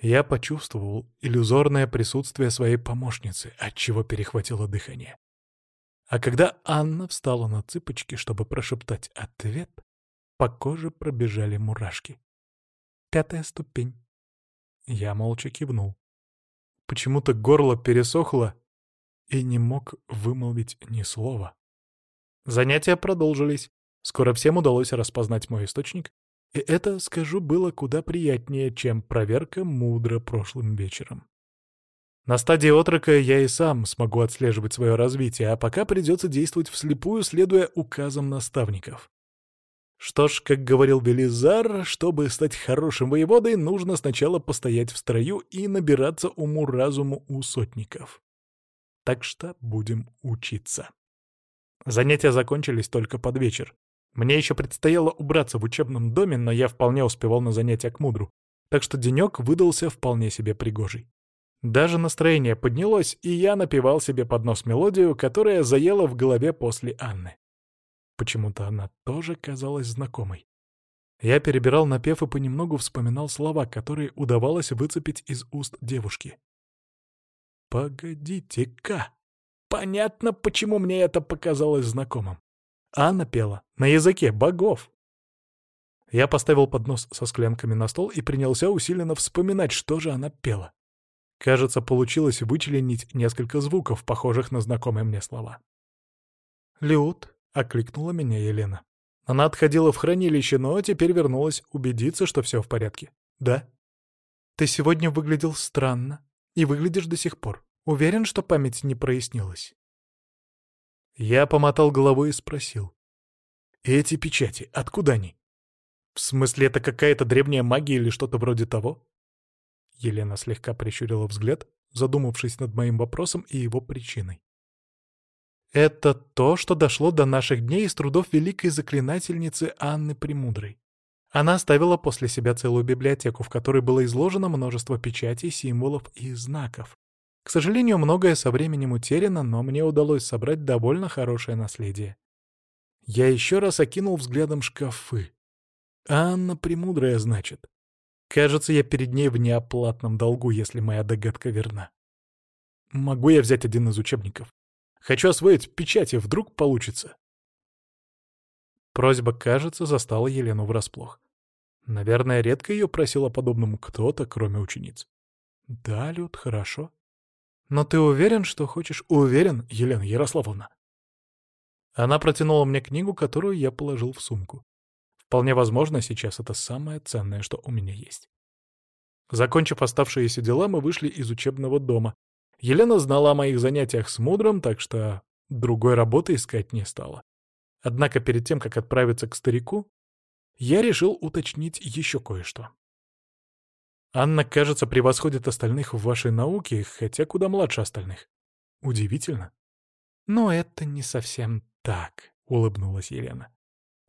Я почувствовал иллюзорное присутствие своей помощницы, отчего перехватило дыхание. А когда Анна встала на цыпочки, чтобы прошептать ответ, по коже пробежали мурашки. Пятая ступень. Я молча кивнул. Почему-то горло пересохло и не мог вымолвить ни слова. Занятия продолжились. Скоро всем удалось распознать мой источник, и это, скажу, было куда приятнее, чем проверка мудро прошлым вечером. На стадии отрока я и сам смогу отслеживать свое развитие, а пока придется действовать вслепую, следуя указам наставников. Что ж, как говорил Велизар, чтобы стать хорошим воеводой, нужно сначала постоять в строю и набираться уму-разуму у сотников. Так что будем учиться. Занятия закончились только под вечер. Мне еще предстояло убраться в учебном доме, но я вполне успевал на занятия к мудру, так что денек выдался вполне себе пригожий. Даже настроение поднялось, и я напевал себе под нос мелодию, которая заела в голове после Анны. Почему-то она тоже казалась знакомой. Я перебирал напев и понемногу вспоминал слова, которые удавалось выцепить из уст девушки. «Погодите-ка! Понятно, почему мне это показалось знакомым. Анна пела на языке богов. Я поставил поднос со склянками на стол и принялся усиленно вспоминать, что же она пела. Кажется, получилось вычленить несколько звуков, похожих на знакомые мне слова. «Люд», — окликнула меня Елена. Она отходила в хранилище, но теперь вернулась убедиться, что все в порядке. «Да». «Ты сегодня выглядел странно. И выглядишь до сих пор. Уверен, что память не прояснилась?» Я помотал головой и спросил. «Эти печати, откуда они? В смысле, это какая-то древняя магия или что-то вроде того?» Елена слегка прищурила взгляд, задумавшись над моим вопросом и его причиной. «Это то, что дошло до наших дней из трудов великой заклинательницы Анны Премудрой. Она оставила после себя целую библиотеку, в которой было изложено множество печатей, символов и знаков. К сожалению, многое со временем утеряно, но мне удалось собрать довольно хорошее наследие. Я еще раз окинул взглядом шкафы. Анна Премудрая, значит. Кажется, я перед ней в неоплатном долгу, если моя догадка верна. Могу я взять один из учебников? Хочу освоить печати, вдруг получится. Просьба, кажется, застала Елену врасплох. Наверное, редко ее просила подобному кто-то, кроме учениц. Да, Люд, хорошо. «Но ты уверен, что хочешь?» «Уверен, Елена Ярославовна». Она протянула мне книгу, которую я положил в сумку. Вполне возможно, сейчас это самое ценное, что у меня есть. Закончив оставшиеся дела, мы вышли из учебного дома. Елена знала о моих занятиях с мудром, так что другой работы искать не стала. Однако перед тем, как отправиться к старику, я решил уточнить еще кое-что. Анна, кажется, превосходит остальных в вашей науке, хотя куда младше остальных. Удивительно. Но это не совсем так, улыбнулась Елена.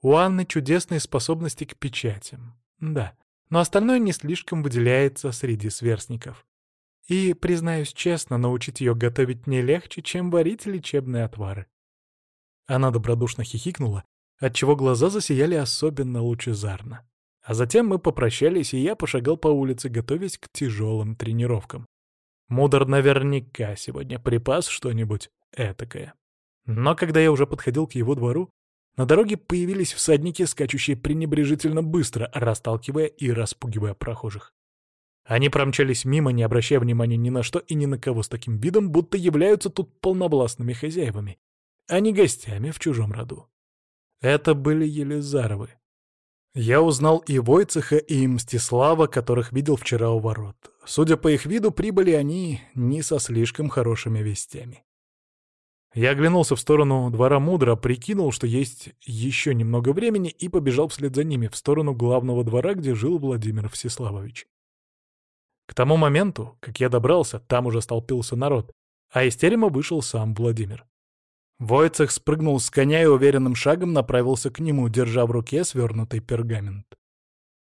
У Анны чудесные способности к печатям. Да, но остальное не слишком выделяется среди сверстников. И, признаюсь честно, научить ее готовить не легче, чем варить лечебные отвары. Она добродушно хихикнула, отчего глаза засияли особенно лучезарно. А затем мы попрощались, и я пошагал по улице, готовясь к тяжелым тренировкам. Мудр наверняка сегодня припас что-нибудь этакое. Но когда я уже подходил к его двору, на дороге появились всадники, скачущие пренебрежительно быстро, расталкивая и распугивая прохожих. Они промчались мимо, не обращая внимания ни на что и ни на кого с таким видом, будто являются тут полновластными хозяевами, а не гостями в чужом роду. Это были Елизаровы, я узнал и Войцеха, и Мстислава, которых видел вчера у ворот. Судя по их виду, прибыли они не со слишком хорошими вестями. Я оглянулся в сторону двора Мудра, прикинул, что есть еще немного времени, и побежал вслед за ними в сторону главного двора, где жил Владимир Всеславович. К тому моменту, как я добрался, там уже столпился народ, а из терема вышел сам Владимир. Войцех спрыгнул с коня и уверенным шагом направился к нему, держа в руке свернутый пергамент.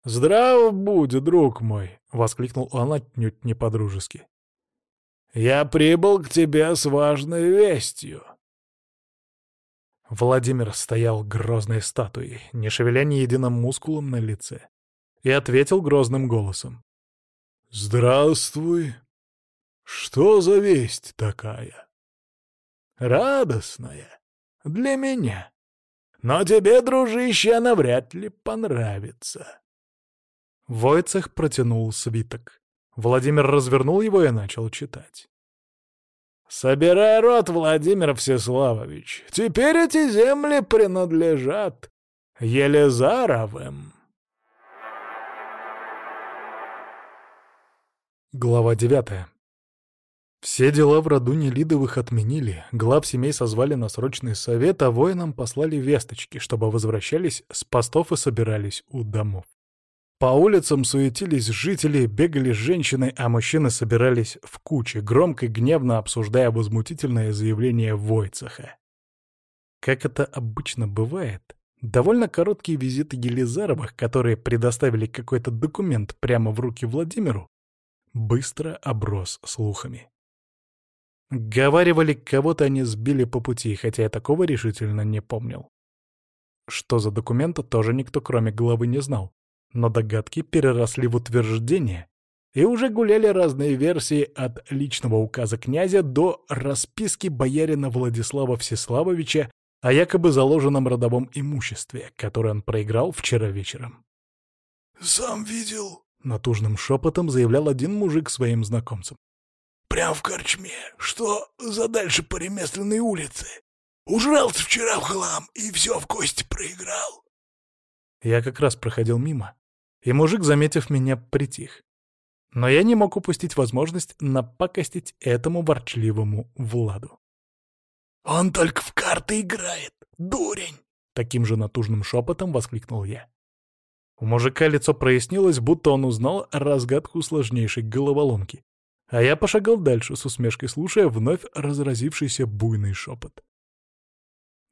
«Здраво будь, друг мой!» — воскликнул он отнюдь не по-дружески. «Я прибыл к тебе с важной вестью!» Владимир стоял грозной статуей, не шевеля ни единым мускулом на лице, и ответил грозным голосом. «Здравствуй! Что за весть такая?» «Радостная. Для меня. Но тебе, дружище, она вряд ли понравится». Войцех протянул свиток. Владимир развернул его и начал читать. «Собирай рот, Владимир Всеславович. Теперь эти земли принадлежат Елизаровым». Глава девятая. Все дела в роду Нелидовых отменили, глав семей созвали на срочный совет, а воинам послали весточки, чтобы возвращались с постов и собирались у домов. По улицам суетились жители, бегали женщины, а мужчины собирались в куче, громко и гневно обсуждая возмутительное заявление Войцеха. Как это обычно бывает, довольно короткие визиты Елизаровых, которые предоставили какой-то документ прямо в руки Владимиру, быстро оброс слухами. Говаривали, кого-то они сбили по пути, хотя я такого решительно не помнил. Что за документ, тоже никто, кроме главы, не знал но догадки переросли в утверждения, и уже гуляли разные версии от личного указа князя до расписки боярина Владислава Всеславовича о якобы заложенном родовом имуществе, которое он проиграл вчера вечером. «Сам видел», — натужным шепотом заявлял один мужик своим знакомцам. «Прям в корчме, что за дальше по ремесленной улице. Ужрался вчера в хлам и все в кости проиграл». Я как раз проходил мимо, и мужик, заметив меня, притих. Но я не мог упустить возможность напакостить этому ворчливому Владу. «Он только в карты играет, дурень!» Таким же натужным шепотом воскликнул я. У мужика лицо прояснилось, будто он узнал разгадку сложнейшей головоломки. А я пошагал дальше, с усмешкой слушая вновь разразившийся буйный шепот.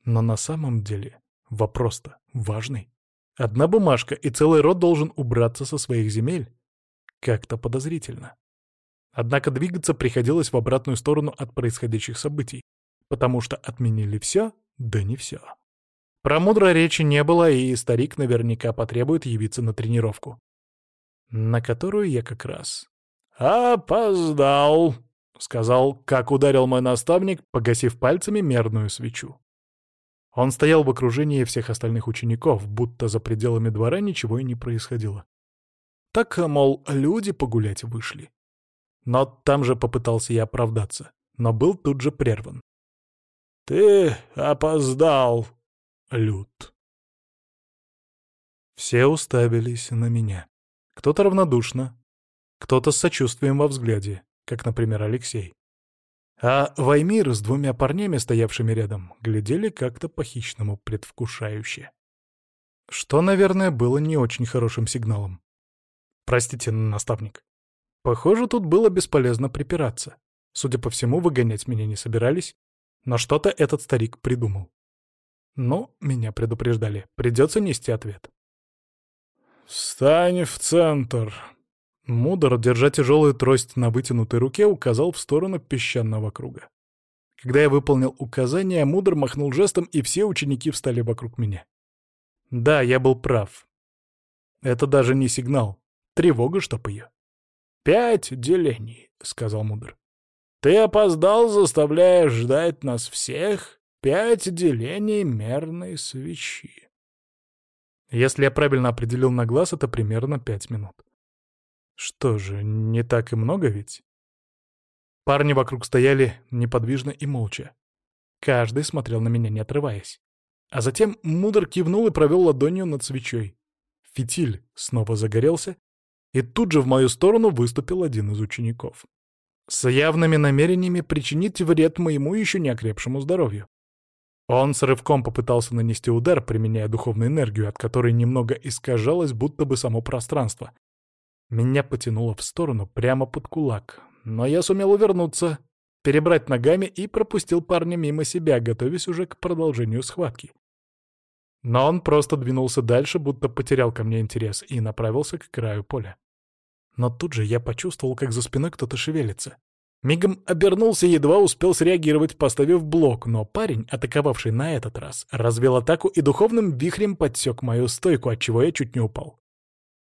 Но на самом деле вопрос-то важный. Одна бумажка, и целый род должен убраться со своих земель. Как-то подозрительно. Однако двигаться приходилось в обратную сторону от происходящих событий, потому что отменили все, да не все. Про мудрой речи не было, и старик наверняка потребует явиться на тренировку. На которую я как раз... «Опоздал!» — сказал, как ударил мой наставник, погасив пальцами мерную свечу. Он стоял в окружении всех остальных учеников, будто за пределами двора ничего и не происходило. Так, мол, люди погулять вышли. Но там же попытался я оправдаться, но был тут же прерван. «Ты опоздал, Люд». Все уставились на меня. Кто-то равнодушно, кто-то с сочувствием во взгляде, как, например, Алексей. А Ваймир с двумя парнями, стоявшими рядом, глядели как-то по-хищному предвкушающе. Что, наверное, было не очень хорошим сигналом. Простите, наставник. Похоже, тут было бесполезно припираться. Судя по всему, выгонять меня не собирались, но что-то этот старик придумал. Но меня предупреждали, придется нести ответ. «Встань в центр», Мудр, держа тяжелую трость на вытянутой руке, указал в сторону песчаного круга. Когда я выполнил указание, Мудр махнул жестом, и все ученики встали вокруг меня. Да, я был прав. Это даже не сигнал. Тревога, чтоб ее. «Пять делений», — сказал Мудр. «Ты опоздал, заставляя ждать нас всех. Пять делений мерной свечи». Если я правильно определил на глаз, это примерно пять минут. Что же, не так и много ведь? Парни вокруг стояли неподвижно и молча. Каждый смотрел на меня, не отрываясь. А затем Мудр кивнул и провел ладонью над свечой. Фитиль снова загорелся, и тут же в мою сторону выступил один из учеников. С явными намерениями причинить вред моему еще не окрепшему здоровью. Он с рывком попытался нанести удар, применяя духовную энергию, от которой немного искажалось будто бы само пространство, меня потянуло в сторону прямо под кулак, но я сумел увернуться. перебрать ногами и пропустил парня мимо себя, готовясь уже к продолжению схватки. Но он просто двинулся дальше, будто потерял ко мне интерес, и направился к краю поля. Но тут же я почувствовал, как за спиной кто-то шевелится. Мигом обернулся и едва успел среагировать, поставив блок, но парень, атаковавший на этот раз, развел атаку и духовным вихрем подсек мою стойку, от чего я чуть не упал.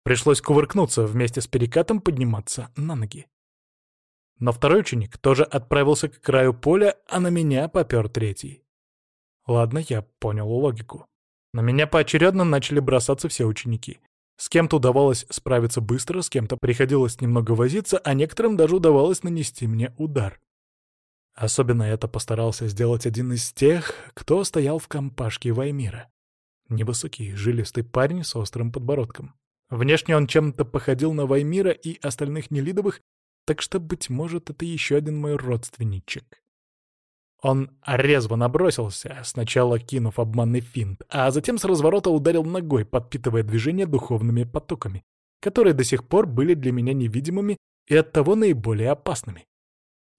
Пришлось кувыркнуться, вместе с перекатом подниматься на ноги. Но второй ученик тоже отправился к краю поля, а на меня попер третий. Ладно, я понял логику. На меня поочередно начали бросаться все ученики. С кем-то удавалось справиться быстро, с кем-то приходилось немного возиться, а некоторым даже удавалось нанести мне удар. Особенно это постарался сделать один из тех, кто стоял в компашке Ваймира. Невысокий, жилистый парень с острым подбородком. Внешне он чем-то походил на Ваймира и остальных нелидовых, так что, быть может, это еще один мой родственничек. Он резво набросился, сначала кинув обманный финт, а затем с разворота ударил ногой, подпитывая движение духовными потоками, которые до сих пор были для меня невидимыми и оттого наиболее опасными.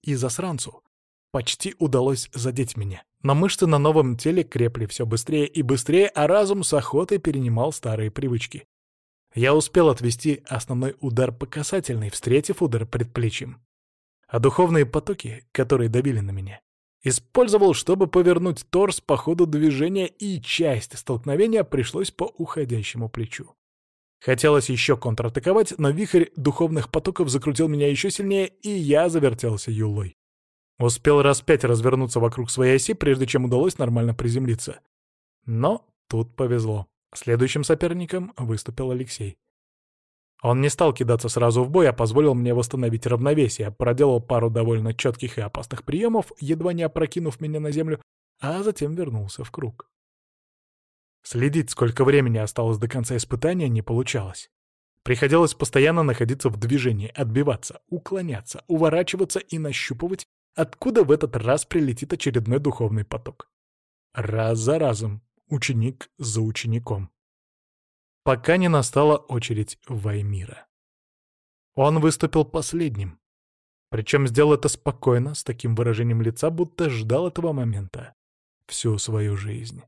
И засранцу почти удалось задеть меня, но мышцы на новом теле крепли все быстрее и быстрее, а разум с охотой перенимал старые привычки. Я успел отвести основной удар по касательной, встретив удар предплечьем. А духовные потоки, которые давили на меня, Использовал, чтобы повернуть торс по ходу движения, и часть столкновения пришлось по уходящему плечу. Хотелось еще контратаковать, но вихрь духовных потоков закрутил меня еще сильнее, и я завертелся юлой. Успел раз пять развернуться вокруг своей оси, прежде чем удалось нормально приземлиться. Но тут повезло. Следующим соперником выступил Алексей. Он не стал кидаться сразу в бой, а позволил мне восстановить равновесие, проделал пару довольно четких и опасных приемов, едва не опрокинув меня на землю, а затем вернулся в круг. Следить, сколько времени осталось до конца испытания, не получалось. Приходилось постоянно находиться в движении, отбиваться, уклоняться, уворачиваться и нащупывать, откуда в этот раз прилетит очередной духовный поток. Раз за разом, ученик за учеником пока не настала очередь Ваймира. Он выступил последним. Причем сделал это спокойно, с таким выражением лица, будто ждал этого момента всю свою жизнь.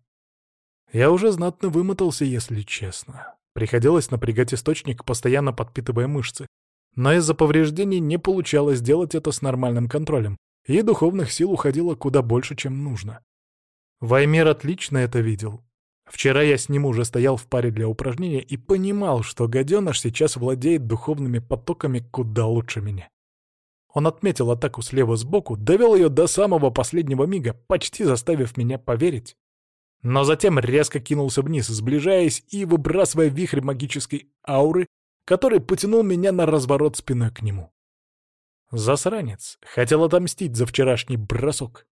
Я уже знатно вымотался, если честно. Приходилось напрягать источник, постоянно подпитывая мышцы. Но из-за повреждений не получалось сделать это с нормальным контролем, и духовных сил уходило куда больше, чем нужно. Ваймир отлично это видел, Вчера я с ним уже стоял в паре для упражнения и понимал, что гаденыш сейчас владеет духовными потоками куда лучше меня. Он отметил атаку слева сбоку, довел ее до самого последнего мига, почти заставив меня поверить. Но затем резко кинулся вниз, сближаясь и выбрасывая вихрь магической ауры, который потянул меня на разворот спиной к нему. Засранец хотел отомстить за вчерашний бросок.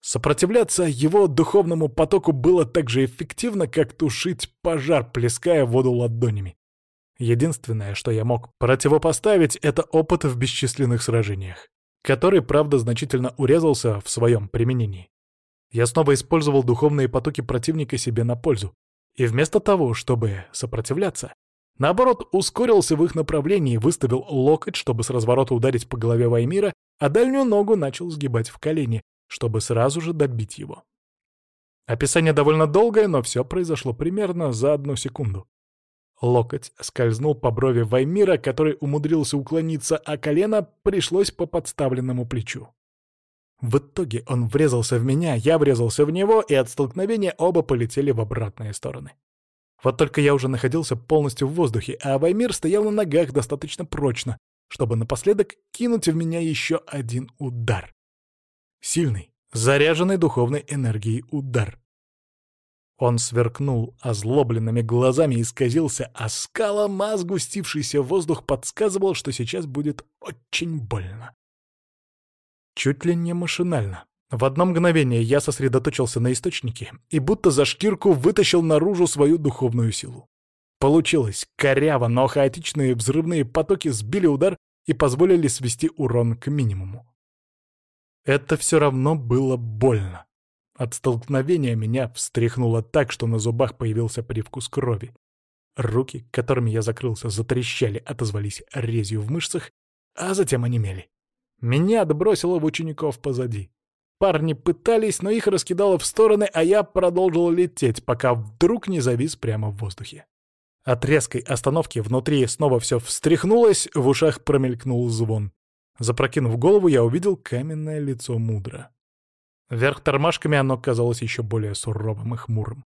Сопротивляться его духовному потоку было так же эффективно, как тушить пожар, плеская воду ладонями. Единственное, что я мог противопоставить, это опыт в бесчисленных сражениях, который, правда, значительно урезался в своем применении. Я снова использовал духовные потоки противника себе на пользу, и вместо того, чтобы сопротивляться, наоборот, ускорился в их направлении, выставил локоть, чтобы с разворота ударить по голове Ваймира, а дальнюю ногу начал сгибать в колени, чтобы сразу же добить его. Описание довольно долгое, но все произошло примерно за одну секунду. Локоть скользнул по брови Ваймира, который умудрился уклониться, а колено пришлось по подставленному плечу. В итоге он врезался в меня, я врезался в него, и от столкновения оба полетели в обратные стороны. Вот только я уже находился полностью в воздухе, а Ваймир стоял на ногах достаточно прочно, чтобы напоследок кинуть в меня еще один удар. Сильный, заряженный духовной энергией удар. Он сверкнул озлобленными глазами и исказился, а скала маз, густившийся воздух, подсказывал, что сейчас будет очень больно. Чуть ли не машинально. В одно мгновение я сосредоточился на источнике и будто за шкирку вытащил наружу свою духовную силу. Получилось коряво, но хаотичные взрывные потоки сбили удар и позволили свести урон к минимуму. Это все равно было больно. От столкновения меня встряхнуло так, что на зубах появился привкус крови. Руки, которыми я закрылся, затрещали, отозвались резью в мышцах, а затем онемели. Меня отбросило в учеников позади. Парни пытались, но их раскидало в стороны, а я продолжил лететь, пока вдруг не завис прямо в воздухе. От резкой остановки внутри снова все встряхнулось, в ушах промелькнул звон. Запрокинув голову, я увидел каменное лицо мудра. Вверх тормашками оно казалось еще более суровым и хмурым.